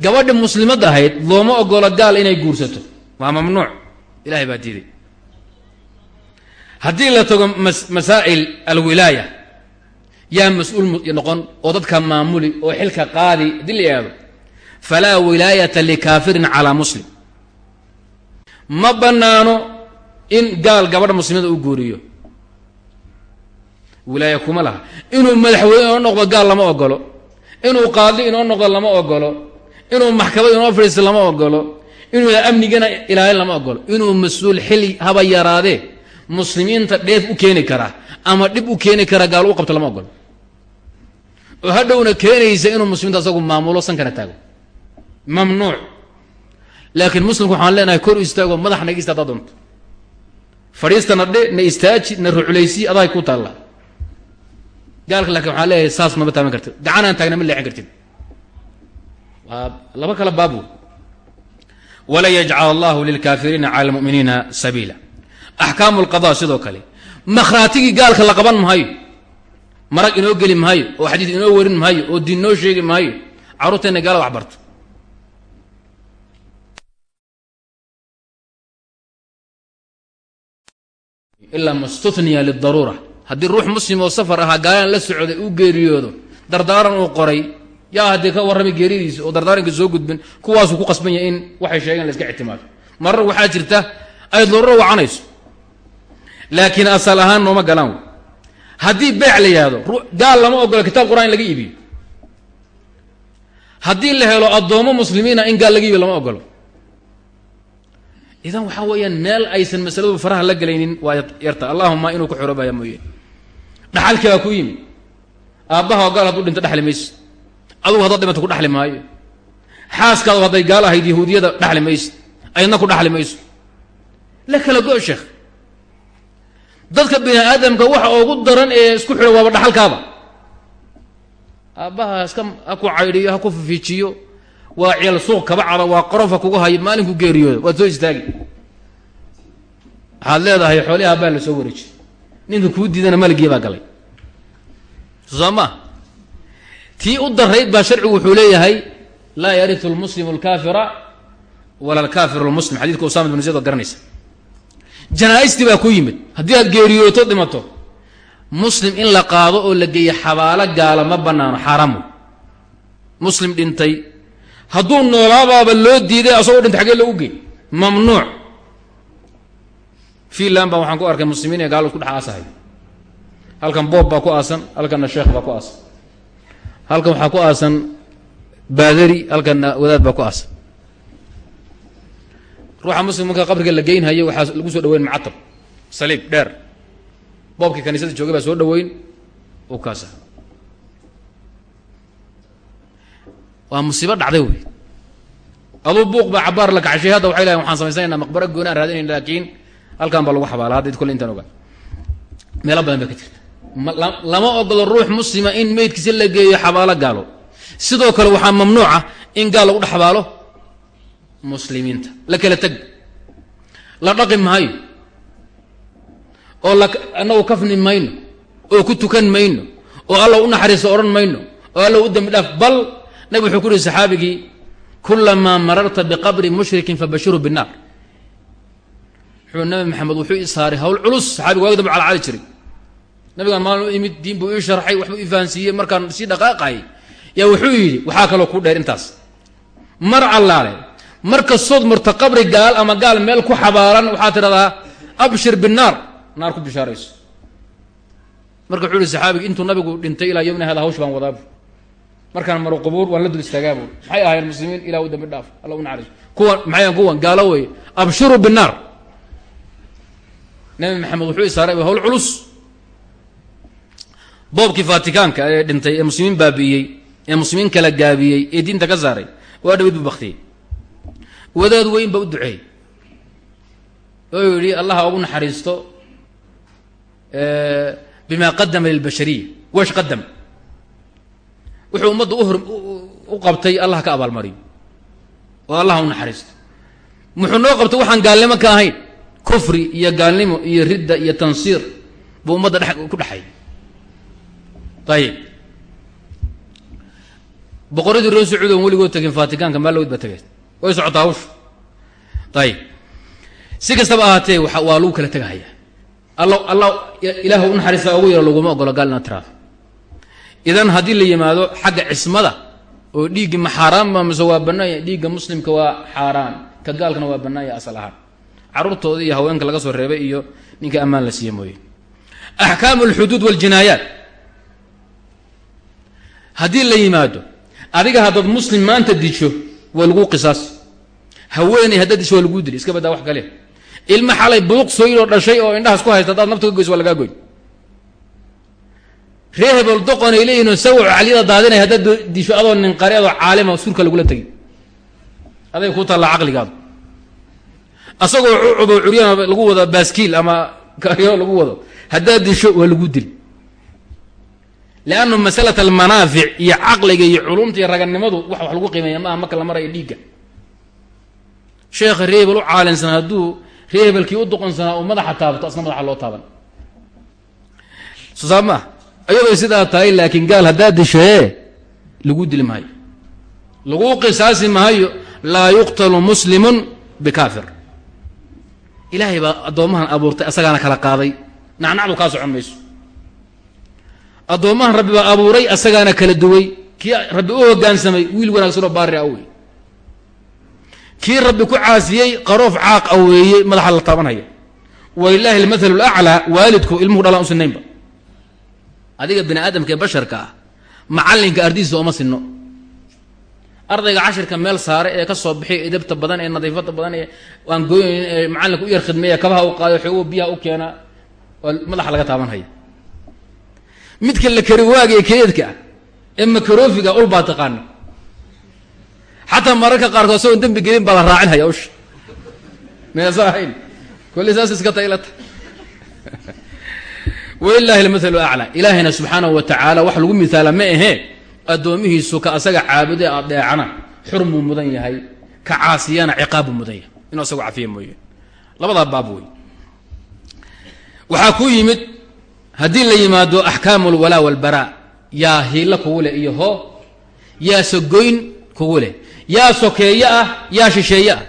Gabadhi muslimad ahayd looma ogolo gaal inay guursato. Waa mamnuuc. Ilahay baa diiday. Haddii la tago masaa'il alwilaaya yaa mas'uul noqon oo dadka maamuli oo xilka qaadi haddii la yihahdo falaa wilaayata likaafirin calaa muslim. Ma bannaano in gaal gabadha muslimada u guuriyo wilaaya kuma laha. Inuu madaxweyne inoo noqdo gaal lama ogolo inuu qaadi inoo noqdo lama ogolo inuu maxkamad inoo fadhiisto lama ogolo inuu amnigana ilaalin lama ogolo inuu mas'uul xili haba yaraadee muslimiinta dheef u keeni karaa ama dhib u keeni karaa gaal u qabto lama ogolo oo hadhowna keenaysa inuu muslimiinta asagu maamulo sankana taago. Mamnuuc. Laakiin muslimku waxaan leenahay kor istaago madax naga ista hadaad doonto. Fadhiista na dhe na istaaji na ruculaysi adahay ku taalla gaalka laakiin waxaan leeyahay saas mama taaban kartid. Gacanaan taagna ma leexin kartid. Waa laba kala baabwo walan yajcal allahu lilkaafiriina cala almu'miniina sabiila. Axkaamu lqada sidoo kale. Makhraatigii gaalka la qaban maayo. Marag inoo geli maayo oo xadiis inoo warin maayo oo diin noo sheegi maayo carruurteenna gaalada wax ilaa ma stuniya lidaruura haddii ruux muslim oo safar ahaa gaalaan la socday uu geeriyoodo dardaaran uu qoray yaa haddii ka warramay geeridiisa oo dardaaranka soo gudbin kuwaasuu ku qasban yahay in waxay sheegeen la iska ictimaado marar waxaa jirta ay daruuro wacanayso. Laakiin asal ahaan nooma galaan. Haddii beec la yihahdo gaal lama ogolo kitaab qur'an in laga iibiyo. Haddii la helo addoomo muslimiina in gaal laga iibiyo lama ogolo idan waxaa weeyaan meel aysan masaladu faraha la gelaynin waa yarta. Allahuma inuu ku xoroobaya mooye dhaxalkii baa ku yimi. Aabbaha gaal hadduu dhinto dhexli mayso. Adugu haddaad dhimato ku dhexli maayo. Xaaskaadu hadday gaal ahayd yahuudiyada dhexli mayso. Aydna ku dhexli mayso. La kala go sheekh. Dadka bini aadamka waxa ugu daran ee isku xidho waaba dhaxalkaaba. Aabbaha iska ha ku caydhiyo ha ku fifiijiyo waa ceel suuq kaba cada waa qorofa kugu hayo maalinku geeriyooda waad soo istaagi. Waxaad leedahay xoolihi aabbaha la soo wareejiy ninka kuu diidana maligii baa galay. Soo ma tii u darayd baa sharcigu wuxuu leeyahay laa yaritu lmuslimu alkaafira wala alkaafiru lmuslim xadidka usama bn zayd waad garanaysa. Janaa-istii baa ku yimid. Haddii aad geeriyooto dhimato. Muslim in la qaado oo la geeyo xabaalo gaala ma banaano xaaraamu muslim dhintay. Hadduu noolaabaaba loo diiday asagoo dhintay xagee lagu gey mamnuuc fiinland baa waxaan ku arkay muslimiin ee gaalo isku dhex aasahay. Halkan boob baa ku aasan halkanna sheekh baa ku aasan. Halkan waxaa ku aasan baadari halkanna wadaad baa ku aasan. Ruuxa muslim marka qabriga la geynhayo waxaa lagu soo dhaweyn macatab saliib dheer. Boobkii kaniisada joogay baa soo dhaweyn u kaasa waa musiibo dhacday wey. Aduu buuq baa cabaar la kacashay hadda waxay lahayn waxaan samaysanaynaa maqbaro gooni aan raadinayna laakiin halkan baa lagu xabaala hadda kolle intaan ogaa meelo badan baa ka jirta. Lama ogolo ruux muslima in meydkiisa la geeyo xabaalo gaalo. Sidoo kale waxaa mamnuuca in gaal lagu dhex xabaalo muslimiinta. La kala teg la dhaqi maayo. Oo la annagu kafni mayno oo ku tukan mayno oo alla u naxariisto odhan mayno oo alla u dembi dhaaf. Bal nabig wuxuu ku yihi saxaabigii kulamaa mararta biqabri mushrikin fabashiru binnaar. wuxuu nabi maxamed wuxuu ii saaray hawl culus saxaabiga waagi dambe calacali jiray. Nabigaan maalin imid diin buu ii sharxay waxbuu ii fahansiiyey markaan sii dhaqaaqayay yaa wuxuu yidhi waxaa kaloo ku dheer intaas. Mar allaale marka sood marta qabri gaal ama gaal meel ku xabaaran waxaad tidhahdaa abshir binnaar naar ku bishaarayso. Marka wuxuu yihi saxaabiga intuu nabigu dhintay ilaa yowmina hada hawsh baan wadaabu markaan maro qubuur waan la dul istaagaabu maxay ahaayeen muslimiin? Ilah u dambi dhaaf alla u naxariis. Kuwan maxay kuwan? Gaalo wey abshiruu binnaar nabi maxamed wuxuu isaaray hawl culus. Boobkii fatikaanka ee dhintay ee muslimiin baabi'iyey ee muslimiin kala gaabiyey ee diinta ka saaray waa dhawid bu baktiyey wadaad weyn ba u duceeyey. Oo yidhi allaha ugu naxariisto bima qadama lilbashariya. Wesh qadam wuxuu ummadda uhor u qabtay allah ka abaalmariyo. Oo allah u naxariisto. Muxuu noo qabtay waxaan gaalnimo ka ahayn kufri iyo gaalnimo iyo ridda iyo tansiir buu ummadda dhe ku dhexay. Ayib boqoradii reer sacuud on weligood tegin fatikaanka maalowd baa tegay way socotaa hawsha ayib si kastaba ahaatee waa lagu kala tegahaya alla alla ilaah u ugu yaro laguma ogolo gaal inaad tiraado idan haddii la yimaado xagga cismada oo dhiiggi ma xaaraanba mise waa bannaanya dhiigga muslimka waa xaaraan ka gaalkana waa bannaanya asal ahaan carruurtooda iyo haweenka laga soo reebay iyo ninka ammaan la siiye mooye. Axkaamu alxuduud waljinaayaat haddii la yimaado adiga haddaad muslim maanta disho waa laguu qisaas. Haweeney haddaad disho waa laguu dili iska baddaa wax kale. Ilma xalay buuq sooyidoo dhashay oo indhahaas ku haysta haddaad nafta ka goyso waa lagaa goyn ree hebel doqon ay leeyihiin sawac caliyada daadinay haddaad disho adoo nin adoo caalima surka lagula tegin aday kuu taallaa caqligaadu asagoo cucubo curyana lagu wado baaskiil ama karyo lagu wado. Haddaad disho waa lagu dil. Leannu masalat almanaafic iyo caqliga iyo culumta iyo raganimadu wax wax lagu qiimeeya maaha marka la marayo dhiigga. Sheekha ree hebel u caalinsanaa hadduu ree hebelkii u doqonsanaa uu madaxa taabto asna madaxa loo taaban. Sosaa maa iyadoo sidaa tahay laakiin gaal haddaad dishee lagu dili maayo. Lagu qisaasi maayo laa yuqtalu muslimun bikaafir ilaahay baa addoommahan abuurtay asagaana kala qaaday. Nacnacdu kaa socon mayso. Addoommahan rabbi baa abuuray asagaana kala duway kii rabbi u hoggaansamay wiil wanaagsanoo baari a weeye. Kii rabbi ku caasiyey qaroof caaq a weeye madaxa la taabanhaya walilaahi almathalu laclaa waalidku ilmuhu dhalaan u sinaynba adiga bini aadamka ee basharka ah macallinka ardiisa oma sinno ardayga cashirka meel saare ee ka soo bixiy edabta badan ee nadiifada badan ee aan gooynayn ee macallinka u yar khidmeeya kabaha u qaado xoogo biyaha u keena madaxa laga taabanhaya. Midka la kari waaga ee keedka ah ee makarofiga ul baa taqaana xataa mararka qaarkood isagoon dembi gelin baa la raacinhaya usha mayasa ahayn? Kolli saas iska ta ila ta walilahi almathalu ilaahayna subxaanahu wa tacaala wax lagu mihaala ma ahee addoomihiisu ka asaga caabude adeecana xurmuu mudan yahay ka caasiyana ciqaabbuu mudan yahay. Inuu asagu cafiya mooye. Labadaa baab wey waxaa ku yimid haddii la yimaado axkaamu alwalaa walbaraa yaa hiilo kugu leh iyo hoo yaa sogoyn kugu leh yaa sokeeye ah yaa shisheeye ah.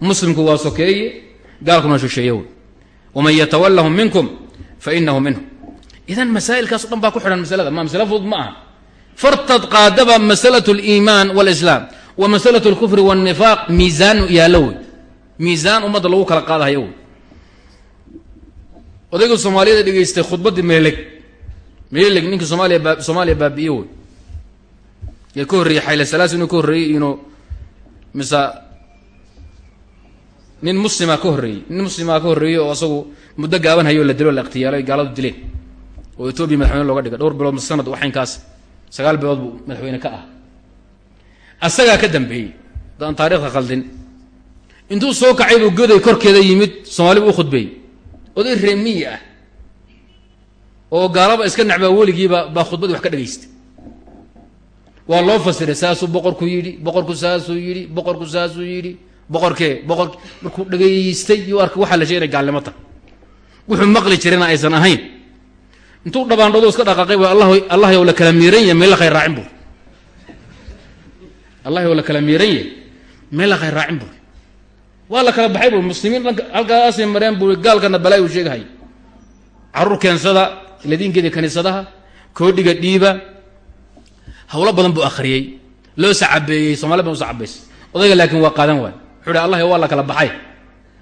Muslimku waa sokeeye gaalkuna shisheeye wey waman yatawallahum minkum fa inahu minhum idan masaa'ilkaaso dhan baa ku xidhan masalada. Ma masale fudud ma aha fartad qaadaba masalat aliimaan walislaam wa masalat alkufri walnifaaq miisaan yaallo wey miisaan ummadda lagu kala qaadahayo wey odaygu soomaaliyada dhegaystay khudbaddii meelig meelig ninkii soomaaliya baa soomaaliya baabi'iye wey ee ka horreeyey xayle salaas inuu ka horreeyey inuu mise nin muslima ka horreeyey nin muslimaa ka horreeyey oo asagu muddo gaaban hayo la dilo la ikhtiyaaloy gaaladu dileen. Oo etoobiya madaxweyne looga dhigay dhowr bilood sanad waxaynkaas sagaal bilood buu madaxweyne ka ah. Asagaa ka dambeeyey. Daan taarikhda khaldin. Intuu soo kacay buu goday korkeeda yimid soomaali buu u khudbeeyey oday reemiyi ah. Oo gaalaba iska necbaa weligiiba baa khudbadii wax ka dhagaystay. Waa loo fasiray saasuu boqorku yidhi boqorku saasuu yidhi boqorku saasuu yidhi boqorkee boqor markuu dhagaystay yuu arkay waxaa la sheegay inay gaalnimo tahay wuxuu maqli jirayna aysan ahayn intuu dhabaandhado iska dhaqaaqay bu allah la kala miiran yahay meel khayr raacin bur allah yow la kala miiran yahay meel khayr raacin bur waa la kala baxay bur muslimiin dhanka halkaasay mareen buu gaalkana balaayu sheegahay carruur keensada ladiinkeedii kaniisadaha koodhiga dhiiba hawlo badan buu akhriyey loo sacabeeyey soomali badan u sacabaysay odayga laakiin waa qaadan waay. Wuxuu hi allah waa la kala baxay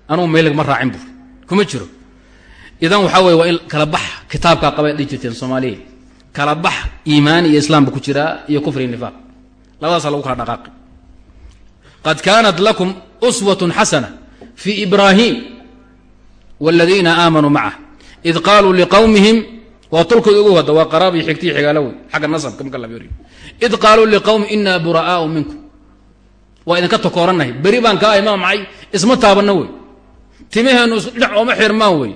anugu meelig ma raacin bur kuma jiro idan waxaa weye waa in kala bax kitaabkaa qabay dhihi jirteen soomaaliya kala bax iimaan iyo islaamba ku jiraa iyo kufri iyo nifaaq. Labadaasa lagu kala dhaqaaqi qad kaanat lakum uswatun xasana fi ibraahim waladiina aamanuu macah id qaaluu liqowmihim waa tolkooda ugu wada waa qaraab iyo xigtiyi xigaalo wey xagga nasabka fiiriyo id qaaluu liqowmi inaa buraa'aau minkum. Waa idinka tokoorannahay. Beri baan kaa ahay isma taabanna wey timaheennu isdhinac ooma xirmaan wey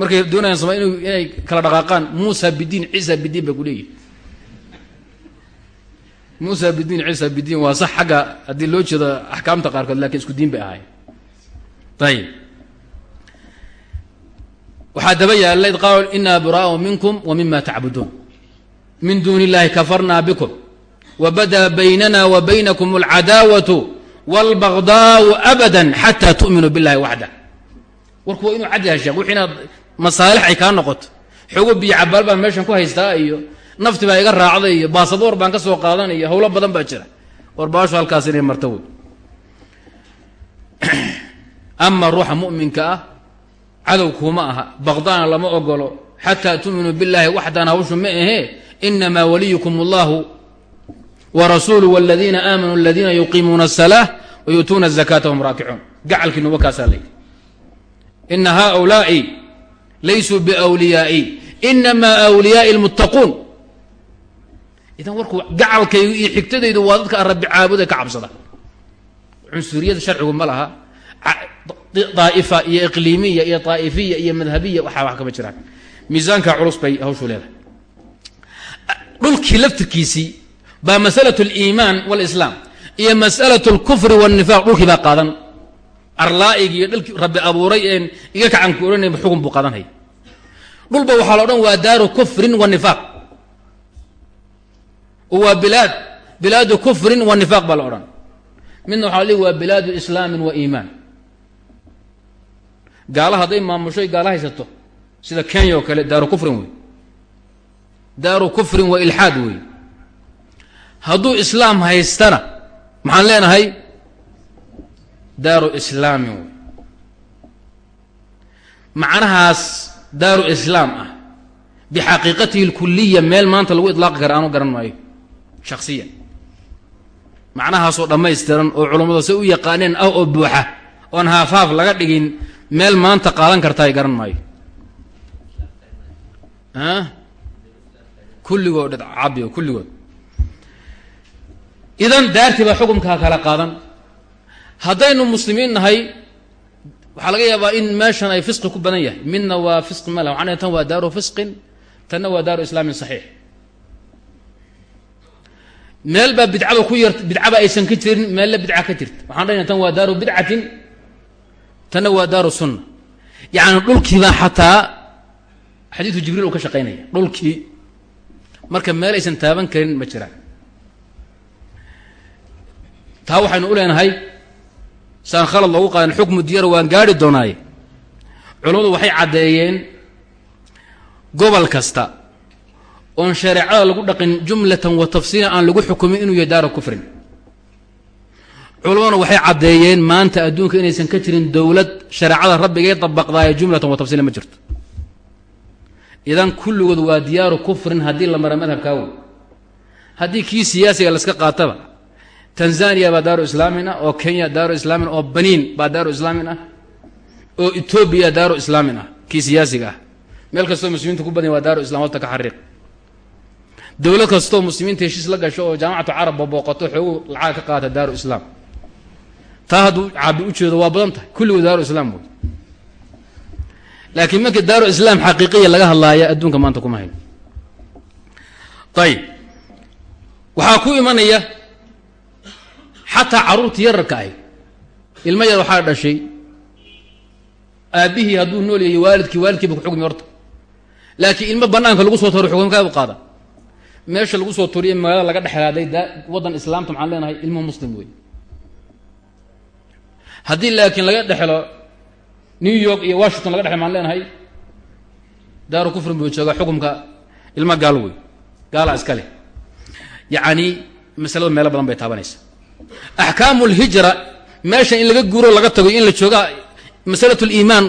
markay doonayaan inu inay kala dhaqaaqaan muusa bidiin ciisa bidiin bay ku leeyihiin muusa bidiin ciisa bidiin waa sax xagga haddii loo jeedo axkaamta qaarkood lakiin isku diin bay ahaayeen. Ayib waxaa daba yaalla id qaalu inaa buraa'u minkum wa mima tacbuduun min duuni illahi kafarnaa bikum wbada baynana wa baynakum alcadaawatu walbagdaau abada xataa tu'minuu billahi waxda warku waa inuu cad yahay sheekh masaalix ay kaa noqoto. Xoogo biyo cabaal baan meeshan ku haystaa iyo nafti baa iga raacday iyo baasaboor baan ka soo qaadan iyo howlo badan baa jira. War baasho halkaas inay marto wey ama ruuxa mu'minka ah cadow kuuma aha. Baqdaana lama ogolo xataa tu'minuu billahi waxdan hawshu ma ahee. Inamaa waliyukum allahu warasuulu wladiina aamanuu aladiina yuqiimuuna asalaa wayuutuuna azakaata hum raakicuun. Gacalkii nuba kaasaa layidhi ina haulaai laysuu biwliyaai inamaa wliyaai lmuttaquun. Idan warku gacalkaygu iyo xigtadaydu waa dadka rabbi caabuda ka cabsada. Cunsuriyada sharcigu ma laha. Daa'ifa iyo iqliimiya iyo daa'ifiya iyo madhabiya waxaa wax kama jiraan. Miisaanka culus bay hawshu leedahay. Dhulkii laftirkiisii baa masalat aliimaan walislaam iyo dhulkii baa qaadan arlaa'igi iyo dhalkii rabbi abuuray een iga kacanku odhanay xugun buu qaadanhaya dhulba waxaa la odhan waa daaru kufrin wa nifaaq. Waa bilaad bilaadu kufrin wa nifaaq baa la odhan. Midna waxaa la waa bilaadu islaamin wa iimaan. Gaala hadday maamushoy gaala haysato sida kenya oo kale daaru kufrin wey. Daaru kufrin wa ilxaad wey. Hadduu islaam haystana maxaan leenahay daaru islaamin wey. Macnahaas daaru islaam ah bixaqiiqatihi lkuliya meel maanta lagu idlaaqi kara aanu garan maayo shaksiyan macnahaasoo dhammaystiran oo culammadu say u yaqaaneen ah oo buuxa oon haafhaaf laga dhigin meel maanta qaadan kartaay garan maayo. Kulligood cabi kulligood. Idan daartii baa xukumkaa kala qaadan haddaynu muslimiin nahay waxaa laga yaabaa in meeshan ay fisqi ku badan yahay. Midna waa fisqi mala waxaan tan waa daaru fisqin tanna waa daaru islaamin saxiix. Meel baa bidcada ku yar bidcaba aysan ka jirin meella bidca ka jirta. Waxaan dhahayna tan waa daaru bidcatin tanna waa daaru sunna. Yacni dhulkiibaa xataa xadiidu jibriil uu ka shaqaynaya dhulkii. Marka meel aysan taaban karin ma jiraan. Taa waxaynu u leenahay saan khalad loogu qaadan xukmu diyar waan gaari doonaaye culammadu waxay caddeeyeen gobol kasta oon shareecada lagu dhaqin jumlatan wa tafsiilan aan lagu xukumin inuu yahay daara kufrin. Culamaduna waxay caddeeyeen maanta adduunka inaysan ka jirin dowlad shareecada rabbigay dabaqdaayo jumlatan wa tafsiilan ma jirto. Idan kulligood waa diyaaru kufrin haddii la mara madhabkaa wey haddii kii siyaasiga laska qaataba tanzaniya baa daaru islaamin ah oo kenya daaru islaamin oo baniin baa daaru islaamin ah oo etoobiya daaru islaamin ah kii siyaasiga ah. Meel kastoo muslimiinta ku badanya waa daaru islam wata ka xariiq. Dowlad kastoo muslimiinta heshiis la gasho oo jaamacatu carabba booqato xoogu lacag ka qaata daaru islaam. Taa hadduu caabi u jeedo waa badan tahay. Kulligood daaru islaam wey laakiin markii daaru islaam xaqiiqiya laga hadlaaya adduunka maanta kuma hayn. Ayib waxaa ku imanaya xataa carruurtii yararka ahy ilmo yar waxaa dhashay aabbihii hadduu nool yahay waalidkii waalidkiiba ku xugmi horta. Laakiin ilmo banaanka lagu soo taro xukumkaa u qaada. Meesha lagu soo turiye magaalada laga dhexlaaday da waddan islaamta maxaan leenahay ilmo muslim wey haddii laakiin laga dhexelo new york iyo washington laga dhexlo maan leenahay daaru kufrin buu joogaa xukumka ilmo gaal wey gaala iska leh. Masalada meelo badan bay taabanaysa axkaamu lhijra meesha in laga guuro laga tago in la jooga masalat liimaan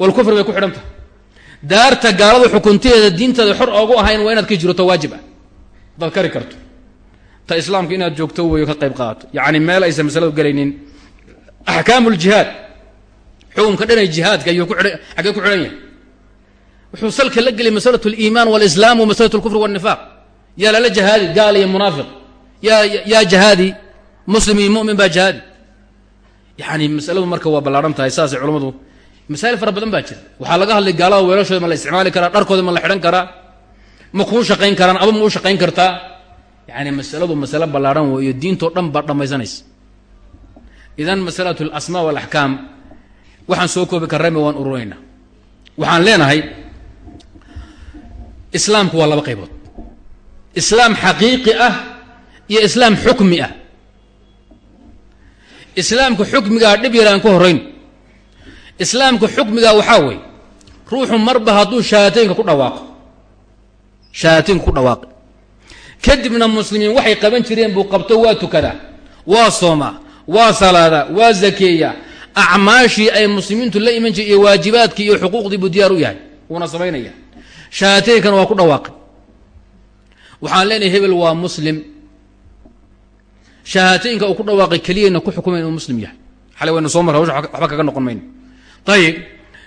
walkufri bay ku xidhan tahay daarta gaalada xukuntaheeda diintaada xor oogu ahayn waa inaad ka jiroto waajib ah hadaad kari karto. Ta islaamka inaad joogto weyo ka qayb qaadato yacni meel aysan masaladu gelaynin. Axkaamu ljihaad xukumka dhanay jihaadka ayuu ku ku xidhan yahay. Wuxuu salka la geliyay masalat liimaan walislaam wa masalat lkufr walnifaaq. Yaa lala jahaadi gaal iyo munaafiq. Yaa yaa jahaadi muslim iyo mumin baa jihaadi yani masaladu marka waa ballaahan tahay saasay culammadu masaa'il fara badan baa jira. Waxaa laga hadlay gaalada weelashooda ma la isticmaali karaa dharkooda ma la xidhan karaa ma kuu shaqayn karaan aba ma u shaqayn kartaa. Yani masaladu masale ballaahan weeyo diintoo dhan baa dhammaysanaysa. Idan masalat alasmaa walaxkaam waxaan soo koobi karrayma waan ururayna. Waxaan leenahay islaamku waa laba qaybood. Islaam xaqiiqi ah iyo islaam xukmi ah islaamka xukmigaa dhib yar aan ka horrayn islaamka xukmigaa waxaa weeye ruuxu marba hadduu shahaataynka ku dhawaaqo. Shahaataynka ku dhawaaqi kadibna muslimiin waxay qaban jireen buu qabto waa tukadaa waa soomaa waa salaadaa waa zakeeyaa acmaashii ay muslimiintu la iman jireen iyo waajibaadkii iyo xuquuqdii buu diyaar u yahay. Wuuna samaynaya shahaataynkana waa ku dhawaaqi waxaan leenahay hebel waa muslim shahaataynka uu ku dhawaaqay keliyayna ku xukumay inuu muslim yahay xalay waynu soo marra hawsha waxba kaga noqon mayno ayib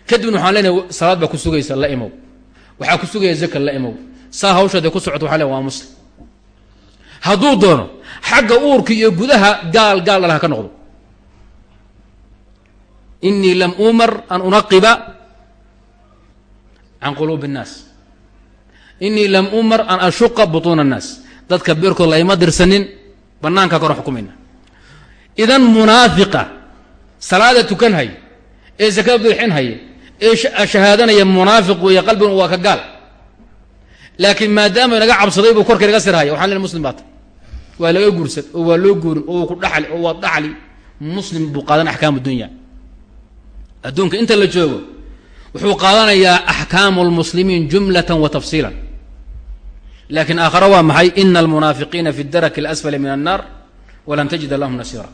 kadibna waxaan leenahay salaad baa ku sugaysa la imow waxaa ku sugaya zaka la imow saa hawshaada ku socoto waxaan leehay waa muslim hadduu doono xagga uurka iyo gudaha gaal gaal dhalaha ka noqdo inii lam umar an unaqiba can quluubi الnaas inii lam umar an ashuqa butuuna الnaas dadka beerkood layma dirsanin banaankaa ka xukumayna idan munaafiqa salaada tukan haya ee zakada bidixin haya ee shahaadanaya munaafiq weeye qalbiguna waa ka gaal. Laakiin maadaama inaga cabsaday buu korka inaga sirhaya waxaan lena muslim baa waa laga guursan oo waa loo guurin oo ku dhaxli oo waa dhaxli muslim buu qaadan axkaam dunya adduunka inta la joogo wuxuu qaadanayaa axkaamu lmuslimiin jumlatan wa tafsiilan laakiin aakhare waa maxay ina almunaafiqiina fi daraki اlasfali min annaar walan tajida lahum nasiira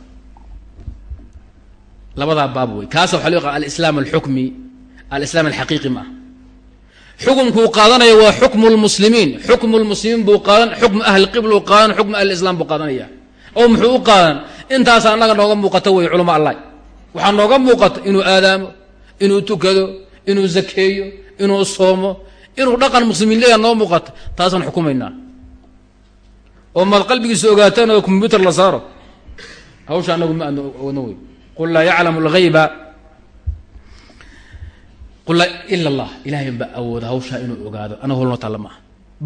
labadaa baab wey kaasa waxa loo alislaam alxukmi alislaam alxaqiiqi ma xukumkuu qaadanaya waa xukmu lmuslimiin xukmu lmuslimiin buu qaadan xukmu ahli qibl buu qaadan xukmu ahli islaam buu qaadanaya oo muxuu u qaadan intaasa annaga nooga muuqata wey culama allah waxaa nooga muuqata inuu aadaamo inuu tukado inuu zakeeyo inuu soomo inuu dhaqan muslimiin leeya noo muuqata taasaan xukumaynaa. oo maad qalbigiisa ogaataan oo combyuter la saaro hawsha anagu ma adna oodno wey qul laa yaclamu alghayba. Qul laa ila allah ilaahay baa awooda hawshaa inuu ogaado anaga holnoo taalla ma aha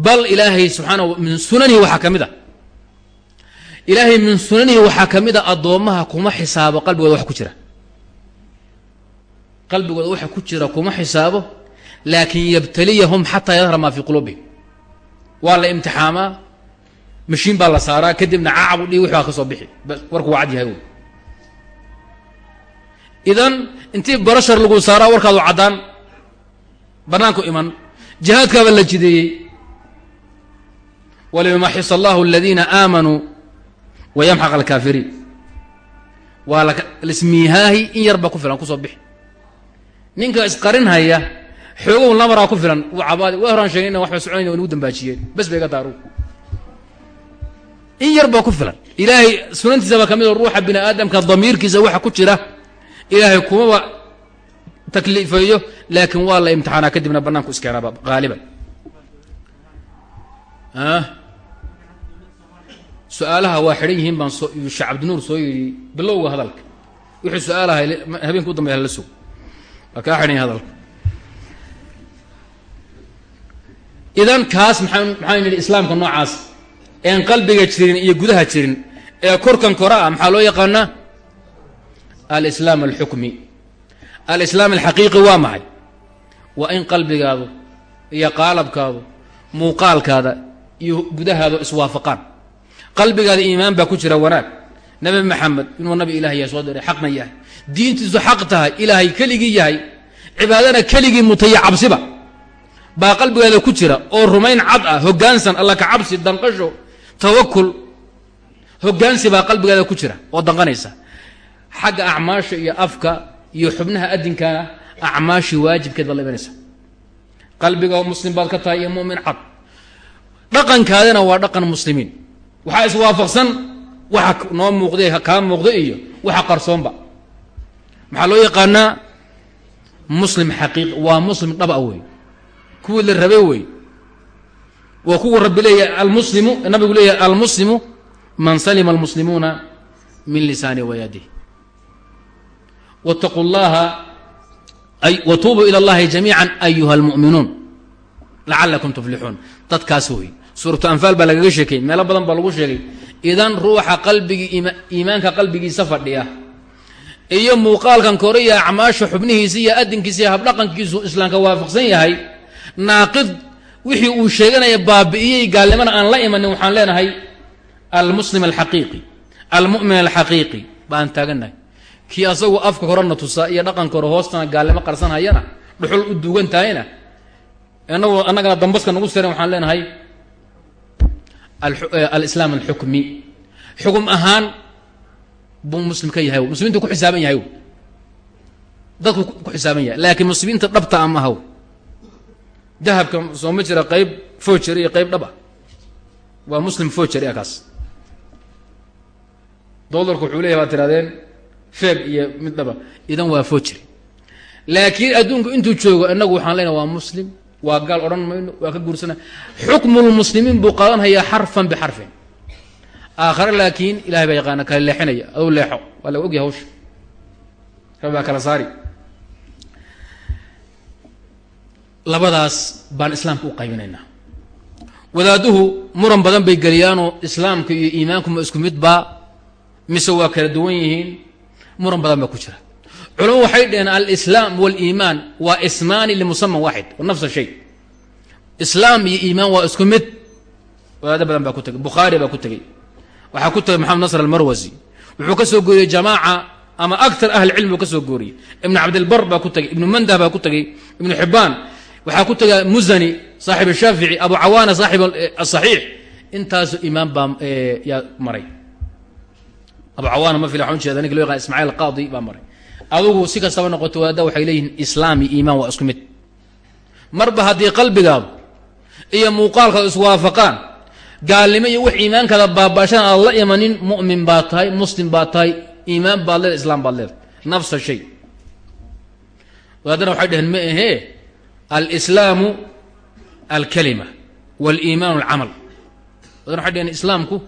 bal ilaahay subxaana min sunanihi waxaa ka mid a ilaahay min sunanihi waxaa ka mid a addoommaha kuma xisaabo qalbigooda wax ku jira. Qalbigooda waxa ku jira kuma xisaabo laakin yabtaliyahum xataa yadhara maa fii quluubihim. Waa la imtixaamaa mashiin baa la saaraa kadibna caabu dhii wix baa ka soo bixi warku waa cad yahay wy idan intii barashar lagu saaraa warkaadu caddaan bannaanku iman jihaadkaaba la jideeyey. Waliyumaxis allahu aladiina aamanuu wayamxaq alkaafiriin. Waa lasmiihaahi in yarba ku filan ku soo bixi. Ninka isqarinhaya xoogow lamaraa ku filan. Uu cabaadi waa horaan sheegay inan waxba soconayn o nagu dambaajiyeen. Bes bay ga taaru in yar baa ku filan. Ilaahay sunantiisa baa ka mid oo ruuxa bini aadamka damiirkiisa waxa ku jira. Ilaahay kumaba takliifeeyo laakiin waa la imtixaanaa kadibna bannaanku iskeenaaba haaliban su'aalaha waa xidhan yihiin baan soo sheekh cabdinuur soo yidhi bilowga hadalka. Wixii su'aalaha habeenka u dambaya hala sug waa kaa xidhan yahi hadalka idan kaas maxaa nidhi islaamka noocaas een qalbiga jirin iyo gudaha jirin ee korkan kora ah maxaa loo yaqaanaa? Alislaam alxukmi. Alislaam alxaqiiqi waa maxay? Waa in qalbigaadu iyo qaalabkaadu muuqaalkaada iyo gudahaadu iswaafaqaan. Qalbigaada iimaan baa ku jira wanaag. Nabi maxamed inuu nabi ilaah yahay soo diray xaqna yahay. Diintiisu xaq tahay ilaahay keligii yahay cibaadana keligii mutaya cabsiba baa qalbigaada ku jira oo rumayn cad ah hoggaansan alla ka cabsi danqasho tawakul hoggaansi baa qalbigaada ku jira oo danqanaysa. Xagga acmaasha iyo afka iyo xubnaha adinkaana acmaashii waajibkeed baad la imanaysa. Qalbiga muslim baad ka tahay iyo mu'min cad. Dhaqankaadana waa dhaqan muslimiin. Waxaa iswaafaqsan waxa noo muuqday kaa muuqda iyo waxa qarsoonba. Maxaa loo yaqaanaa? Muslim xaqiiq waa muslim dhaba wey kuwii la rabe wey waa kuwa rabbi leeyahay almuslimu nabigu leeyahay almuslimu man salima almuslimuuna min lisaani wayadih wاtaquu اllaha watuubuu ilى اllahi jamiica ayuha اlmu'minuun lacalakum tuflixuun dadkaas wey suuratu anfaal baa lagaga sheekay meelo badan baa lagu sheegay idan ruuxa qalbigii iimaanka qalbigiisa fadhiya iyo muuqaalkan kore iyo acmaasha xubnihiisa iyo adinkiisa iyo habdhaqankiisu islaamka waafaqsan yahay naaqid wixii uu sheeganaya baabi'iyey gaalnimana aan la imanin waxaan leenahay almuslim alxaqiiqi almu'min alxaqiiqi baan taagannahay kii asagu afka horena tusaa iyo dhaqanka hore hoostana gaalnimo qarsanhayana dhuxul u duugan tahayna inagu annagana dambaska nagu siran waxaan leenahay alislaam alxukmi xukum ahaan buu muslim ka yahay. Muslimiintu ku xisaaban yahay. Dadku ku xisaaban yahay. Laakiin muslimiinta dhabta dahabka soo ma jira qayb fojer iyo qayb dhaba. Waa muslim fojer a kaas. Dolarku wuxuu leeyahy baad tirahdeen feeg iyo mid dhaba. Idan waa fojer laakiin adduunku intuu joogo inagu waxaan leenahay waa muslim waa gaal odhan mayno waa ka guursana xukmulmuslimiin buu qaadanhayaa xarfan bixarfin aakhare laakiin ilahay baa yaqaana kala leexinaya aduu leexo. Waa laga ogyahay hawsha. Rabi baa kala saari labadaas baan islaamka u qaybinaynaa. Wadaaduhu muran badan bay geliyaanoo islaamka iyo iimaanku ma isku mid baa mise waa kala duwan yihiin? Muran badan baa ku jira. Culamo waxay dhaheen alislaam waliimaan waa ismaani limusaman waaxid nafsa shay. Islaam iyo iimaan waa isku mid. Wadaado badan baa ku tegay bukhaari baa ku tegey. Waxaa ku tegay maxamed nasr almarwasi wuxuu ka soo gooriyey jamaaca ama aktar ahli cilmi ka soo gooriyey. Ibnu cabdilbar baa ku tegey. Ibnu mandah baa ku tegey. Ibnu xibbaan waxaa ku tegay musani saaxib shaafici abu cawaana saaxib asaxiix intaasu imaam baa yaa maray. Abu cawaana ma fila ujeeda ninka lo yaqaan ismaaciil qaadi baa maray. Adugu si kastaba noqoto wadaada waxay leeyihiin islaam iimaan waa isku mid. Marba haddii qalbigaadu iyo muuqaalkaadu iswaafaqaan gaalnimo iyo wax iimaankaada baabashan aad la imanin mu'min baad tahay muslim baad tahay iimaan baad leedahay islaam baad leedahay. Nafsa shay. Wadaadana waxay dhaheen ma ahee alslaamu alkalima waliimaanu alcamal. Dhaheen islaamku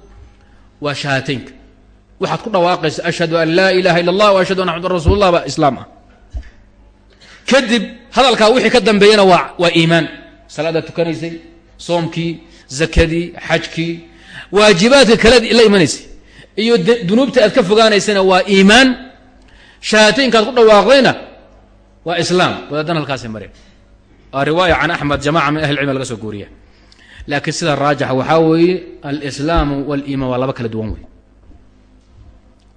waa shahaataynka waxaad ku dhawaaqaysa ashhadu an laa ilaha illa allah ashhadu anna maxadan rasul llah baa islaam ah. Kadib hadalkaa wixii ka dambeeyana waa waa iimaan. Salaadaad tukanaysay soomkii zakadii xajkii waajibaadka kalead la imanaysay. Iyo dunuubta aad ka fogaanaysana waa iimaan. Shahaataynkaad ku dhawaaqdayna riwaaya can axmed jamaca min ahli cilmi laga soo gooriya laakiin sida raajaxa waxaa weeye alslaamu waliman waa laba kala duwan wey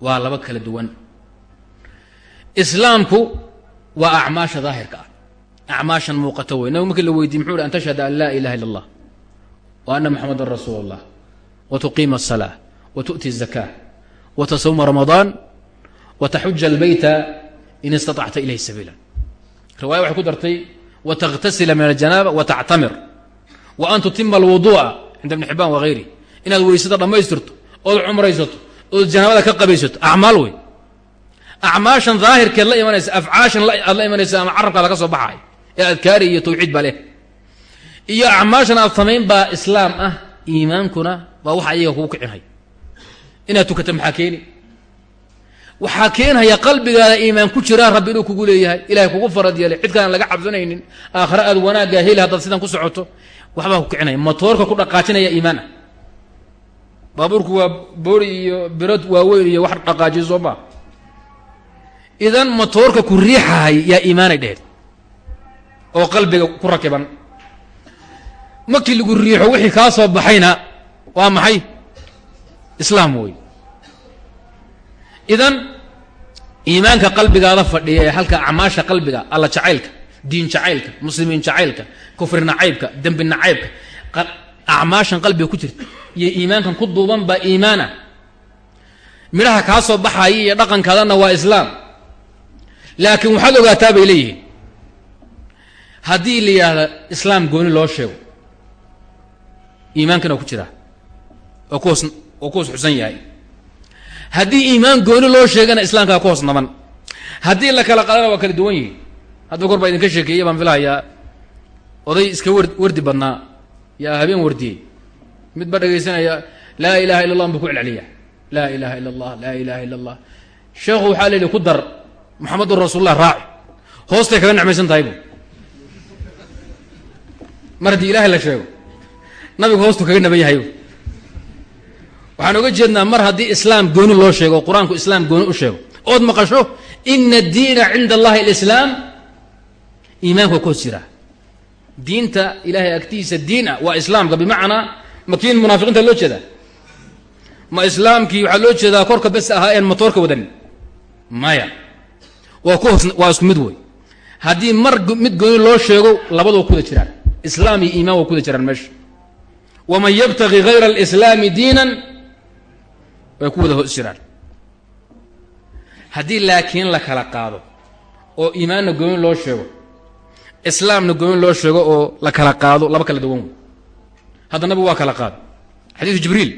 waa laba kala duwan. Islaamku waa acmaasha daahirka ah. Acmaashan muuqato wey nabigu markii la weydiye muxuu hi an tashhada an laa ilaha illa allah wa ana moxamadan rasuul allah wa tuqiima asalaa wa tu'ti azakaa wa tasawma ramadaan wa taxuja albeyta in istatacta ilayh sabiila. Riwaaya waxay ku dartay wa takhtasila min aljanaaba wa tactamir wa an tutima alwuduu'a cinda ibni xibaan wa hayri inaad weysada dhammaystirto ood cumraysato ood janaabada ka qabaysato acmaal wey acmaashan daahirkeed la imanaysa afcaashan aad la imanaysa ama carabkaada ka soo baxay ee adkaari iyo tawxiid baa leh iyo acmaashan aad samayn baa islaam ah iimaankuna waa waxa iyaga kugu kicinhay inaad tukata maxaa keeni waxaa keenhaya qalbigaada iimaan ku jiraa rabbi inuu kugu leeyahay. Ilahay kugu farad yeelay. Cid laga cabsanaynin aakhare aad wanaaggaa heli haddaad sidan ku socoto. Waxbaa ku kicinaya. Motoorka ku dhaqaajinaya iimaan ah baabuurku waa boori iyo birod waaweyn iyo wax dhaqaajiyo soo maa idan motoorka ku riixahay yaa iimaanay dhehed. Oo qalbiga ku rakiban. Markii lagu riixo wixii kaa soo baxayna waa maxay? Islaam wey idan iimaanka qalbigaada fadhiya ee halka acmaasha qalbiga alla jacaylka diin jacaylka muslimiin jacaylka kufri nacaybka dembi nacaybka acmaashan qalbiga ku jirta iyo iimaankan ku duuban baa iimaana. Midhaha kaa soo baxaya iyo dhaqankaadana waa islaam. Laakiin waxaad ogaataa bay leeyihiin. Haddii la yidhaahda islaam gooni loo sheego iimaankana waa ku jiraa oo kuhoos oo ku xusan yahay haddii iimaan gooni loo sheegana islaamkaa ku hoos naban. Haddii la kala qaadana waa kala duwan yihiin. Hadda kor baa idinka sheekeeyey baan filahayaa. Oday iska war wardi badnaa. Yaa habeen wardiyey mid ba dhegaysanaya laa ilaha illa allah buu ku celceliya laa ilaha illa allah laa ilaha illa allah sheekhu waxaa la yidhi ku dar moxamedun rasuulullah raaci hoostay kaga necmaysan tahay bu mar haddii ilahay la sheego nabigu hoostu kaga naban yahay waxaan oga jeednaa mar haddii islaam gooni loo sheego qur'aanku islaam gooni u sheego ood maqasho ina addiina cinda allahi alislaam. Iimaanku waa ku jiraa. Diinta ilahay agtiisa diin ah waa islaamka bimacnaa makiin munaafiqiinta loo jeedaa? Ma islaamkii waxaa loo jeedaa korka bes ahaa een matoorka wadanin maya waa ku hoos waa isku mid wey haddii mar mid gooni loo sheego labadoo kuwada jiraan. Islaam iyo iimaan waa kuwada jiraan meesha. Waman yabtagi hayra alislaami diinan way ku wada hoos jiraan. Haddii laakiin la kala qaado oo iimaanna gooni loo sheego islaamna gooni loo sheego oo la kala qaado laba kala duwan. Hadda waa kala qaado. Xadiisu jibriil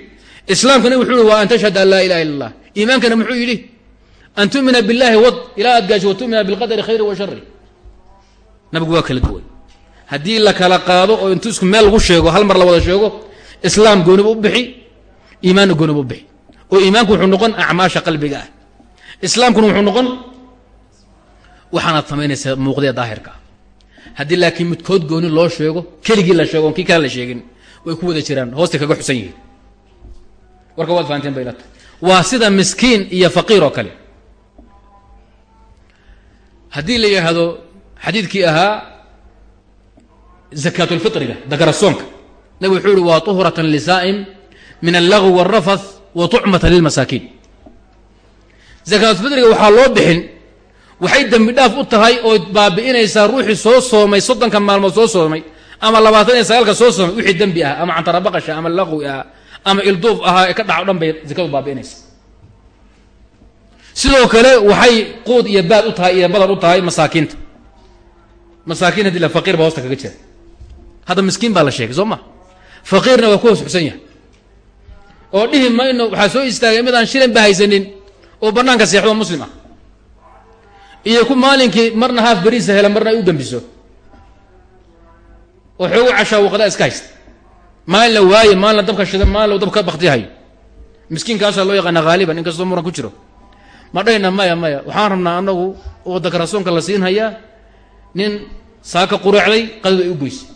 islaamkana wuxuu yihi waa an tashhad an laa ilaha illa allah iimaankana muxuu yidhi an tu'mina billahi wad ilaa aad gaasho wa bilqadari khayri wa shari nabigu waa kala duwan. Haddii la kala qaado oo intu isku meel lagu sheego hal mar la wada sheego islaam gooniba u bixi iimaanna gooniba u bixi oo iimaanku wuxuu noqon acmaasha qalbiga ah. Islaamkuna wuxuu noqon waxaanaad samaynaysaa muuqdee daahirka. Ah haddii laakiin midkood gooni loo sheego keligii la sheego kii kale la sheegin way ku wada jiraan hoostay kaga xusan yihiin. Warka waad fahanteen bay la waa sida miskiin iyo faqiir oo kale. Haddii la yidhaahdo xadiidkii ahaa zakaatulfitriga dakarasoonka nabig wuxuu yihi waa tuhuratan lisaa'im min allagwi wاlrafath wa tucmatan lilmasaakiin zakaatulfitriga waxaa loo bixin. Waxay dembi dhaaf u tahay oo baabi'inaysaa ruuxii soo soomay soddonka maalmood soo soomay ama labaatan iyo sagaalka soo soomay wixii dembi ah ama cantarabaqasha ama laqwi ah ama ilduuf ahaa ee ka dhaca o dhan bay zakadu baabi'inaysa. Sidoo kale waxay quud iyo baad u tahay iyo badan u tahay masaakiinta. Masaakiin haddii la baa hoosta kaga jira. Hadda miskiin baa la sheegay soo ma? Faqiirna waa ku xusan yahay oo dhihi mayno waxaa soo istaagay mid aan shilin ba haysanin oo bannaanka seexdo muslim ah iyo ku maalinkii marna haaf beriisa hela marna ay u gembiso oo xoogu cashaa waqadaa iska haysta. Maalin la waaye maalin la dabka shida maalin la dabka baktihayo miskiinkaasaa loo yaqaana haaliban in kastoo muran ku jiro. Ma dhahayna maya maya. Waxaan rabnaa anagu waddanka rasuulka la siin hayaa nin saaka qureecday qadada ay u goysay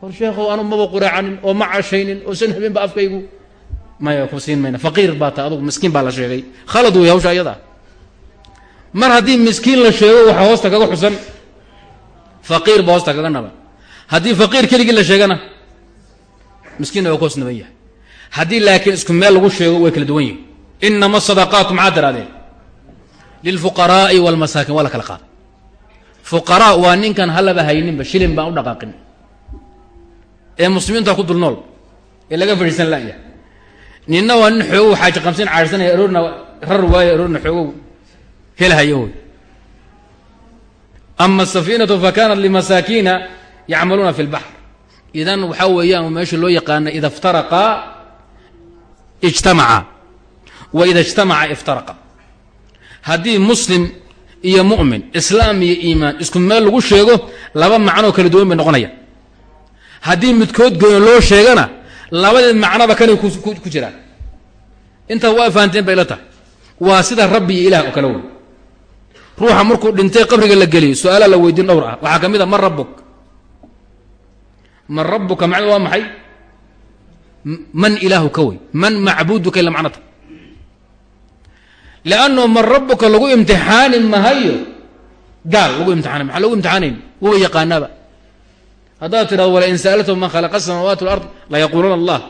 war sheekhow anu maba qureecanin oo ma cashaynin oo san habeenba afkaygu maya ku siin mayna. Faqiir baa ta adugu miskiin baa la sheegay. Khalad wey hawsha ayadaa mar haddii miskiin la sheego waxaa hoosta kaga xusan. Faqiir baa hoosta kaga naban haddii faqiir keligii la sheegana miskiinna waa ku hoos naban yahay. Haddii laakiin isku meel lagu sheego way kala duwan yihiin inama sadaqaatu maxaa daraadeen lilfuqaraa'i walmasaakin waa la kala qaaday. Fuqaraa ninkan halaba hayninba shilin baan u dhaqaaqin. Ee muslimiinta ku dul nool. Ee laga fadhiisan laya ninna waa nin xoogow xaaji qamsin caadhsanaya aroorna rar waayo aroorna xoogow helhayo wey ama asafiinatu fa kanat limasaakiina yacmaluuna fi lbaxr idan waxaa weeyaan meesha loo yaqaana ida iftaraqaa ijtamaca. Wa ida ijtamaca iftaraqa. Haddii muslim iyo mu'min islaam iyo iimaan isku meel lagu sheego laba macnoo kala duwan bay noqonayaan. Haddii midkood gooni loo sheegana labadii macnoba kanay ku jiraan. Intaa waa fahanteen bay la tahay. Waa sida rabbi iyo ilaah oo kale wey ruuxa markuu dhintay qabriga la geliyo su'aalaa la weydiin dhowr ah. Waxaa ka mid a man rabbuk? Man rabbuka macnadu waa maxay? Man ilaahuka wey man macbuuduka ila macnata. Leanno man rabbuka lagu imtixaani mahayo? Gaal lagu imtixaanay maxaa lagu imtixaanayn? Wuba yaqaanaaba haddaad tidhahdo wala in sa'altahum man khalaqa asamaawaati walard layaquuluuna allah.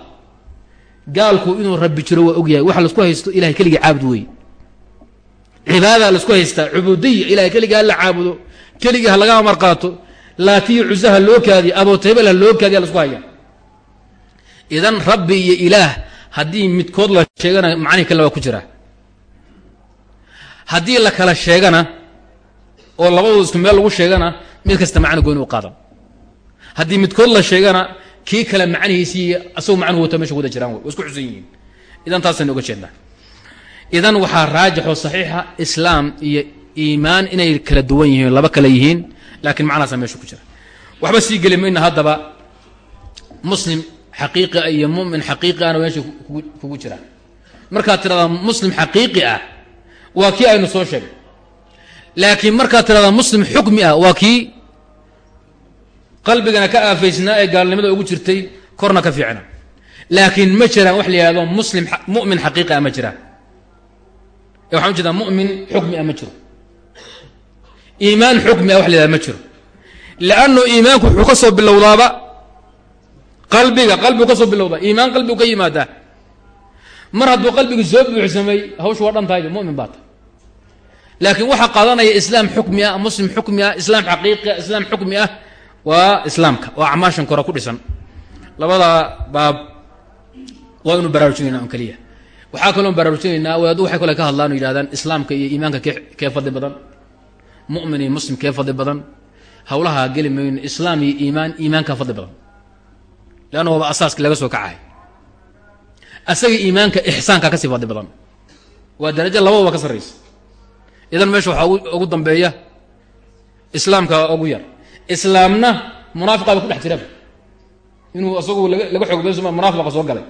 Gaalku inuu rabbi jiro waa ogyahay. Waxa la isku haysto ilahay keligii caabud weeye. Cibaadadaa la isku haystaa cubuudiya ilahay keligii hala caabudo keligii ha laga amar qaato laatiyo cusa ha loo kaadiyo abootebel ha loo kaadiya lasku haya. Idan rabbi iyo ilaah haddii midkood la sheegana macnihi kale waa ku jiraa haddii la kala sheegana oo labadooda isku meel lagu sheegana mid kasta macno gooni haddii midkood la sheegana kii kale macnihiisii asagoo macnuhu wata meesha wada jiraan wey waa isku xusan yihiin. Idan taasaynu oga jeednaa. Idan waxaa raajixoo saxiixa islaam iyo iimaan inay kala duwan yihiin laba kale yihiin laakiin macnahaasa meesha ku jira. Waxba sii geli mayna haddaba muslim xaqiiqi ah iyo mumin xaqiiqi ahna meesha kugu jiraan markaad tidhahdaa muslim xaqiiqi ah waa kii aynu soo sheegay. Laakiin markaad tidhahdaa muslim xukmi ah waa kii qalbigana ka aafaysnaa ee gaalnimada ugu jirtay korna ka fiicna. Laakiin ma jiraan wax la yihahdo muslim mu'min xaqiiqi ah ma jiraan ee waxaan u jeedaa mu'min xukmi ah ma jiro. Iimaan xukmi ah wax la ma jiro. Leannu iimaanku wuxuu ka soo bilowdaaba qalbiga qalbigu ka soo bilowdaa iimaan qalbigu ka yimaadaa. Mar hadduu qalbigi soo buuxsamay hawshu waa dhan tahayba mu'min baa laakiin waxaa qaadanaya islaam xukmi ah muslim xukmi ah islaam xaqiiqi ah islaam xukmi ah waa islaamka oo acmaashan kore ku dhisan. Labada baab waa inu baraarujinayna on keliya. Waxaa kaloo baraarujinaynaa wadaadu waxay kale ka hadlaan yidhahdaan islaamka iyo iimaanka kee kee fadli badan mu'min iyo muslim kee fadli badan hawlaha geli mayno islaam iyo iimaan iimaankaa fadli badan. Leanna waaba asaaska laga soo kacahay asaga iimaanka ixsaankaa ka sii fadli badan. Waa darajo labadaba ka sarraysa idan meesha waxaa ugu dambeeya islaamka ugu yar islaamna munaafiqaaba ku dhex jiraba inuu isagu laga xoog badan soma munaafiq baa soo galay.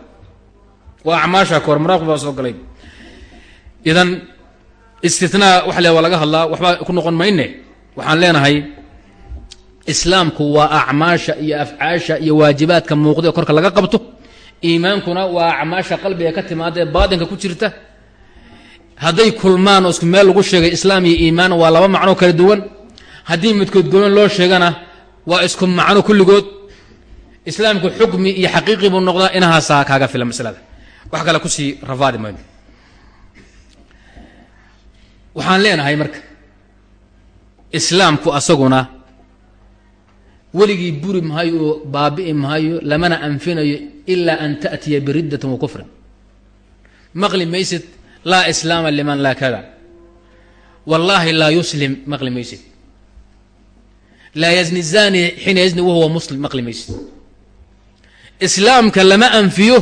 Waa acmaasha koor munaafiq soo galay. Idan istinaa waxa le laga hadlaa waxba ku noqon mayne. Waxaan leenahay islaamku waa acmaasha iyo afcaasha iyo waajibaadka muuqda ee korka laga qabto. Iimaankuna waa acmaasha qalbiga ka timaada ee baatinka ku jirta. Hadday kulmaan oo isku meel lagu sheegay islaam iyo iimaan waa laba macnoo kala duwan haddii midkood gooni loo sheegana waa isku macno kulligood. Islaamku xukmi iyo xaqiiqi buu noqdaa inahaasaa kaaga fila masalada. Wax kale ku sii rafaadi mayno waxaan leenahay marka islaamku asaguna weligii buri mahayo oo baabi'i mahayo lamana anfinayo ilaa an ta'tiya biriddatin wa kufrin. Maqli maysid laa islaama liman laa kada wallaahi laa yuslim maqli maysid laa yazni zani xiina yazni wahuwa muslim maqli maysid islaamka lama anfiyo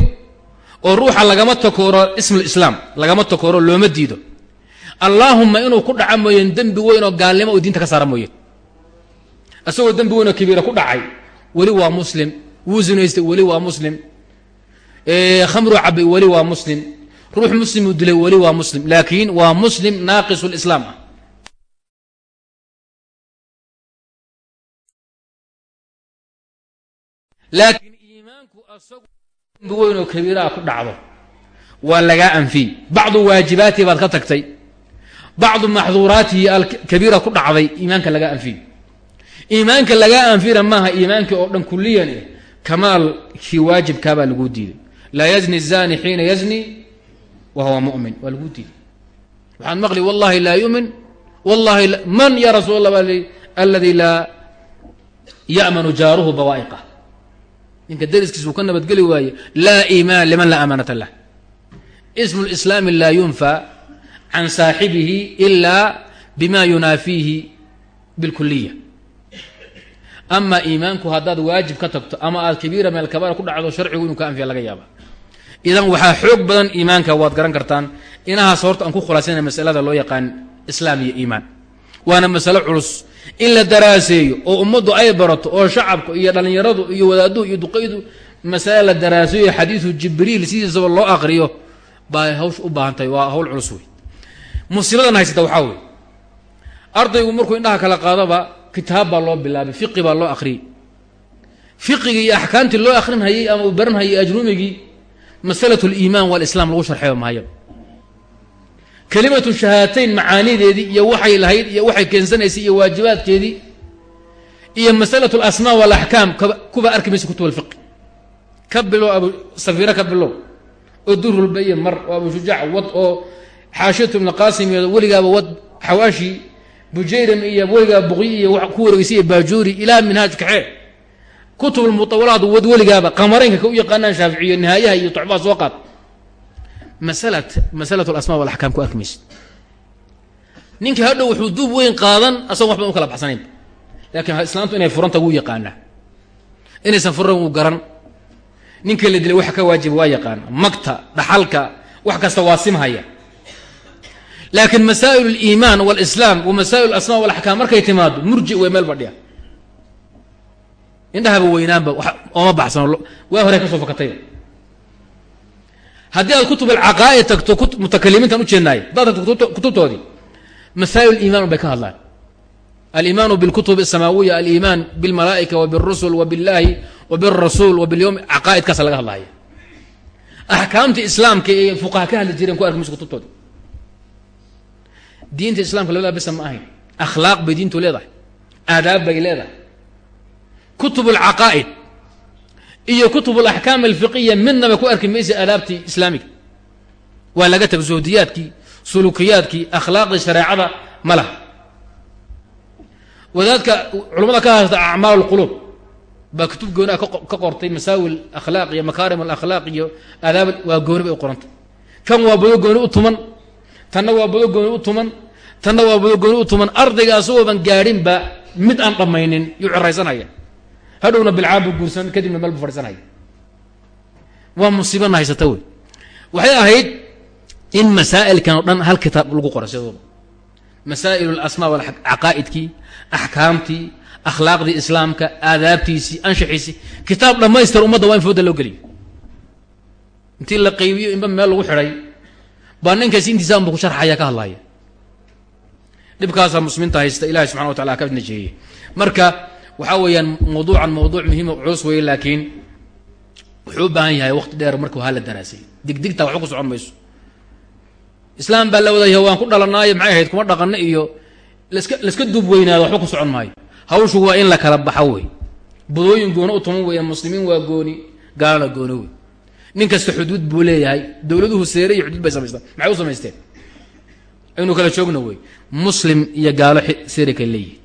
oo ruuxa lagama takooro ismulislaam lagama takooro looma diido. Allaahumma inuu ku dhaca mooyeen dembi weyn oo gaalnimo oo diinta ka saara mooye isagoo dembi weyn oo kabiira ku dhacay weli waa muslim. Wuu zinaystay weli waa muslim. Khamru cabay weli waa muslim. Ruux muslimuu dilay weli waa muslim. Laakiin waa muslim naaqisu lislaam ah laakiin iimaanku asagu dembi weyn oo kabiiraha ku dhacdo waa lagaa anfiy bacdu waajibaatihi baad ka tagtay. Bacdu maxduuraatihi alkabiira ku dhacday iimaanka lagaa anfiy iimaanka lagaa anfina maaha iimaankii oo dhan kuliyan eh kamaalkii waajibkaabaa laguu diiday. Laa yazni zani xiina yazni wa mumin waa laguu diiday. Waxaad maqli wallahi laa yumin wallahi man ya rasuul allah baa aladi laa ya'manu jaaruhu bawaa'iqah ninka dariskiis uu ka nabadgeli waaye laa iimaan liman laa amaanata lah. Ismu lislaami laa yunfa can saaxibihi ila bima yunaafiihi bilkuliya ama iimaanku haddaad waajib ka tagto ama aad kabiira min alkabair ku dhacdo sharcigu inuu ka anfiya laga yaaba idan waxaa xoog badan iimaanka waad garan kartaan inahaas horta aan ku khulaasana masalada loo yaqaan islaam iyo iimaan. Waana masalo culus in la daraaseeyo oo ummaddu ay barato oo shacabka iyo dhallinyaradu iyo wadaaduhu iyo duqaydu masale la daraaseeyo xadiidu jibriil sidiisaba loo aqriyo baa hawsh u baahan tahay waa hawl culus wey musiibadan haysata waxaa wey ardaygu markuu indhaha kala qaadaba kitaab baa loo bilaabay fiqi baa loo akhriyey fiqigii iyo axkaamtii loo akrinhayey ama uu baranhayay ajrumigii masalat liimaan walislam lagu sharxeyo maayo kelimatu shahaatayn macaanideedii iyo waxay lahayd iyo waxay keensanaysay iyo waajibaadkeedii iyo masalat alasmaa walaxkaam kuba arki maysa kutub alfiqi ka bilow abu safiira ka bilow. Oo durulbaye mar oo abu shujaac wad oo xaashiyatu ibn qaasim iyo weligaaba wad xawaashi bujayram iyo weligaa buqyi iyo ku wareegeysay baajuuri ilaa minhaaj kaxee kutub lmutawalaat wad weligaaba qamaraynka ka u yaqaanaan shaaficiyo nihaayaha iyo tucbaa soo qaad masalat alasmaa walaxkaam ku arki maysid ninka hadhow wuxuu duub weyn qaadan asagon waxban u kala baxsanaynba laakiin islaamtu inay furanta wuu yaqaanaa inaysan furan wuu garan. Ninka la dilay waxa ka waajiba waa yaqaana magta dhaxalka wax kasta waa simhaya. Laakiin masaa'il اliimaan wاlislaam wa masaa'il alasma walaxkaam markay timaado murji way meel badhiya indhahaba weynaanba ooma baxsano waa hore ka soo fakatayba haddii aad kutub alcaqaa'id tagto mutakalimiintan ujeednaay haddaad tagto kutubtoodii masaa'il iiman bay ka hadlaan aliimaanu bilkutub asamaawiya aliimaan bilmalaa'ika wa biاrusul wa biاllahi wa biاrasuul wa bilyowm caqaa'idkaasa laga hadlaya axkaamta islaamka ee fuqaha ka hadli jireen ku arki mayso kutubtoodi diinta islamka labadaa bisa ma ahayn akhlaaq bay diintu leedahay aadaab bay leedahay kutub alcaqaa'id iyo kutub alaxkaam alfiqiya midnaba ku arki maysa aadaabtii islaamiga. Waa laga taga zuhdiyaadkii sulukiyaadkii akhlaaqdii shareecada ma laha. Wadaadka culamada ka haysta acmaal اlquluub baa kutub gooni ah ka qortay masaawil akhlaaq iyo makaarim alakhlaaq iyo aadaab waa gooni bay u qorantay. Kan waa bado gooni u tuman tanna waa bado gooni u tuman tanna waa bado gooni u tuman ardayga asagooban gaadhinba mid aan dhammaynin yuu ciraysanaya hadhowna bilcaan buu guursan kadibna meel buu fadhiisanaya waa musiibana haysata wey. Waxay ahayd in masaa'ilkan oo dhan hal kitaab lagu qora sidooda masaa'il alasmaa walcaqaa'idkii axkaamtii akhlaaqdii islaamka aadaabtiisii anshaxiisii. Kitaab dhammaystir ummadda waa in fooda loo geliyo. Intii la qaybiyo inba meel lagu xidhay baa ninkaasi intiisa unba ku sharxaya ka hadlaya dhibkaasaa muslimiinta haysta ilahi subxana wa tacala ka najeeyey marka waxaa weeyaan mawduucan mawduuc muhiima culus weeye laakiin wuxuu u baahan yahay waqti dheer markuu hala daraasay. Digdigta waxba ku socon mayso. Islaam baa la wadaya waan ku dhalanaayo maxay ahayd kuma dhaqano iyo laska laska duub weynaado waxba ku socon maayo. Hawshu waa in la kala baxo wey. Budooyin gooni u tuman weya muslimiin waa gooni gaalana gooni wey. Nin kasta xuduud buu leeyahay dowladuhu seere iyo xuduud bay samaystaan. Maxay u samaysteen? Aynu kala joogno wey. Muslim iyo gaalo seere kale leeyihiin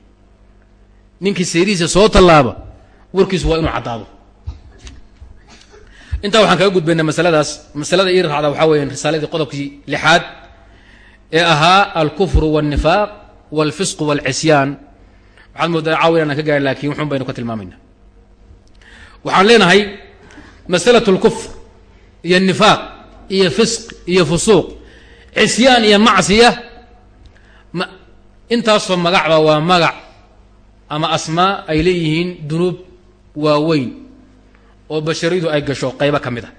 ninkii seerihiisa soo tallaaba warkiisu waa inuu caddaado. Intaa waxaan kaga gudbaynaa masaladaas. Masalada ii raacda waxaa weya risaaladii qodobkii lixaad ee ahaa alkufru walnifaaq walfisqu walcisyaan. Waxaad moodaa caawi inaan ka gaarin laakiin wuxun baynu ka tilmaamayna waxaan leenahay masalatu lkufr iyo nifaaq iyo fisq iyo fusuuq cisyaan iyo macsiya ma intaasoo magacba waa magac ama asmaa ay leeyihiin dunuub waaweyn oo bashariyadu ay gasho qaybo ka mid a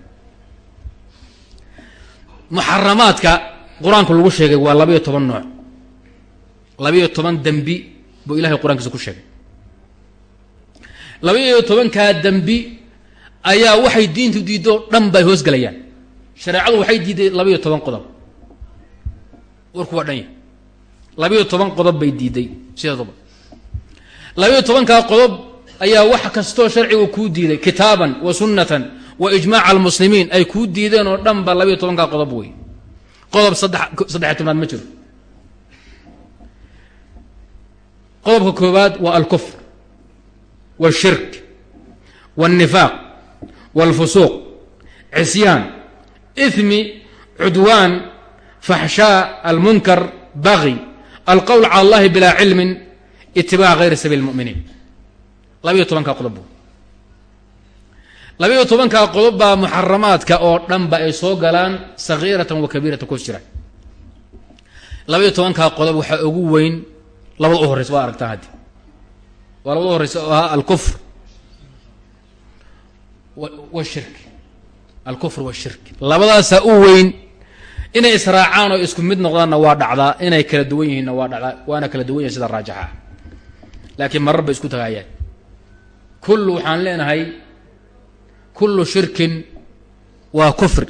muxaramaadka qur'aanku lagu sheegay waa labayo toban nooc. Labayo toban dembi buu ilahay qur'aankiisa ku sheegay. Laba-iyo tobankaa dembi ayaa waxay diintu diiddo dhan bay hoos gelayaan shareecadu waxay diiday laba-iyo toban qodob. Warku waa dhan ya laba-iyo toban qodob bay diiday sideeduba laba-iyo tobankaa qodob ayaa wax kastoo sharcigu kuu diiday kitaaban wa sunnatan wa ijmaaca almuslimiin ay kuu diideen oo dhan ba laba-iyo tobankaa qodob wey qodob saddex saddexiy tobnaad ma jiro qodobka koowaad waa alkufr wاlshirk wاlnifaaq wاlfusuuq cisyaan ithmi cudwaan faxshaa almunkar bagi alqowl cala allahi bilaa cilmin itibaac gayri sabiil muminiin labayo tobankaa qodob labayo tobankaa qodob baa muxaramaadka oo dhan ba ay soo galaan sagiiratan wa kabiiratan ku jira. labayo tobankaa qodob waxaa ugu weyn labada u horeysa waa aragtaa haddi waa labada horeysa oo ahaa alkufr washirk alkufr washirk labadaasaa u weyn inay israacaan oo isku mid noqdaanna waa dhacdaa inay kala duwan yihiinna waa dhacdaa waana kala duwan sida laakiin marar bay isku tagaayaan kullu waxaan leenahay kullu shirkin waa kufri.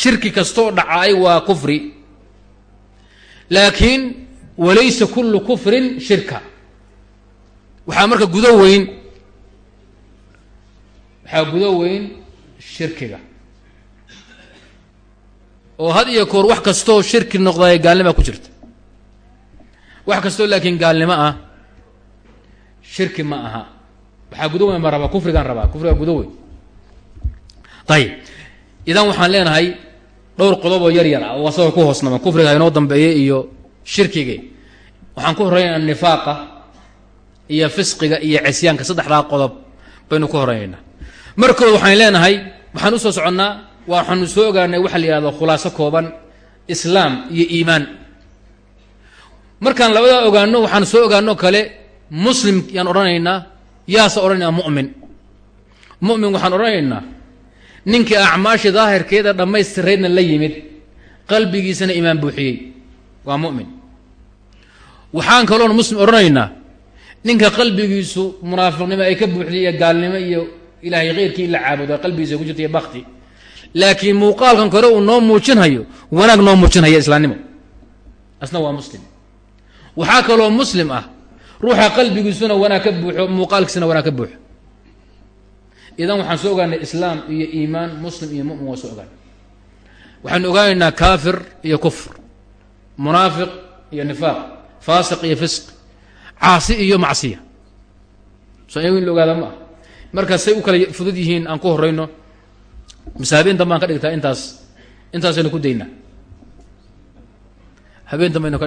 Shirki kastoo dhacaay waa kufri. Laakiin walaysa kullu kufrin shirka. Waxaa marka gudo weyn waxaa gudo weyn shirkiga. Oo had iyo koor wax kastoo shirki noqdaay gaalnima ku jirta. Wax kastoo laakiin gaalnimo ah shirki ma aha. Waxaa gudo weyn ma rabaa kufrigaan rabaa kufrigaa gudo weyn. Ayib idan waxaan leenahay dhowr qodoboo yar yar ah oo asagoo ku hoosnama kufriga inoo dambeeyey iyo shirkigi waxaan ku horreynayna nifaaqa iyo fisqiga iyo cisyaanka saddexdaa qodob baynu ku horeynaynaa. Markooda waxaan leenahay waxaan u soo soconnaa waxaanu soo ogaanay waxa la yihahdo khulaaso kooban islaam iyo iimaan. Markaan labadaa ogaano waxaan soo ogaano kale muslim yaan odhanaynaa yaase odhanaynaa mu'min. Mu'min waxaan odhanaynaa ninkii acmaashii daahirkeeda dhammaystiraydna la yimid qalbigiisana iimaan buuxiyey. Waa mu'min. Waxaan kaloon muslim odhanaynaa ninka qalbigiisu munaafiqnimo ay ka buuxday iyo gaalnimo iyo ilaahay keyrkii in la caabudo qalbigiisa ku jirta iyo bakti laakiin muuqaalkan kore uu noo muujinhayo wanaag noo muujinhaya islaamnimo asna waa muslim. Waxaa kaloo muslim ah ruuxa qalbigiisuna wanaag ka buuxo muuqaalkiisuna wanaag ka buuxo. Idan waxaan soo ogaanay islaam iyo iimaan muslim iyo mumin waa soo ogaanay. Waxaanu ogaanaynaa kaafir iyo kufr munaafiq iyo nifaaq faasiq iyo fisq caasi iyo macsiya. Soo in la ogaada ma ah marka say u kala fudud yihiin aan ku horeyno mise habeen dambaan ka dhigtaa intaas intaasaynu ku daynaa. Habeen dambaynu ka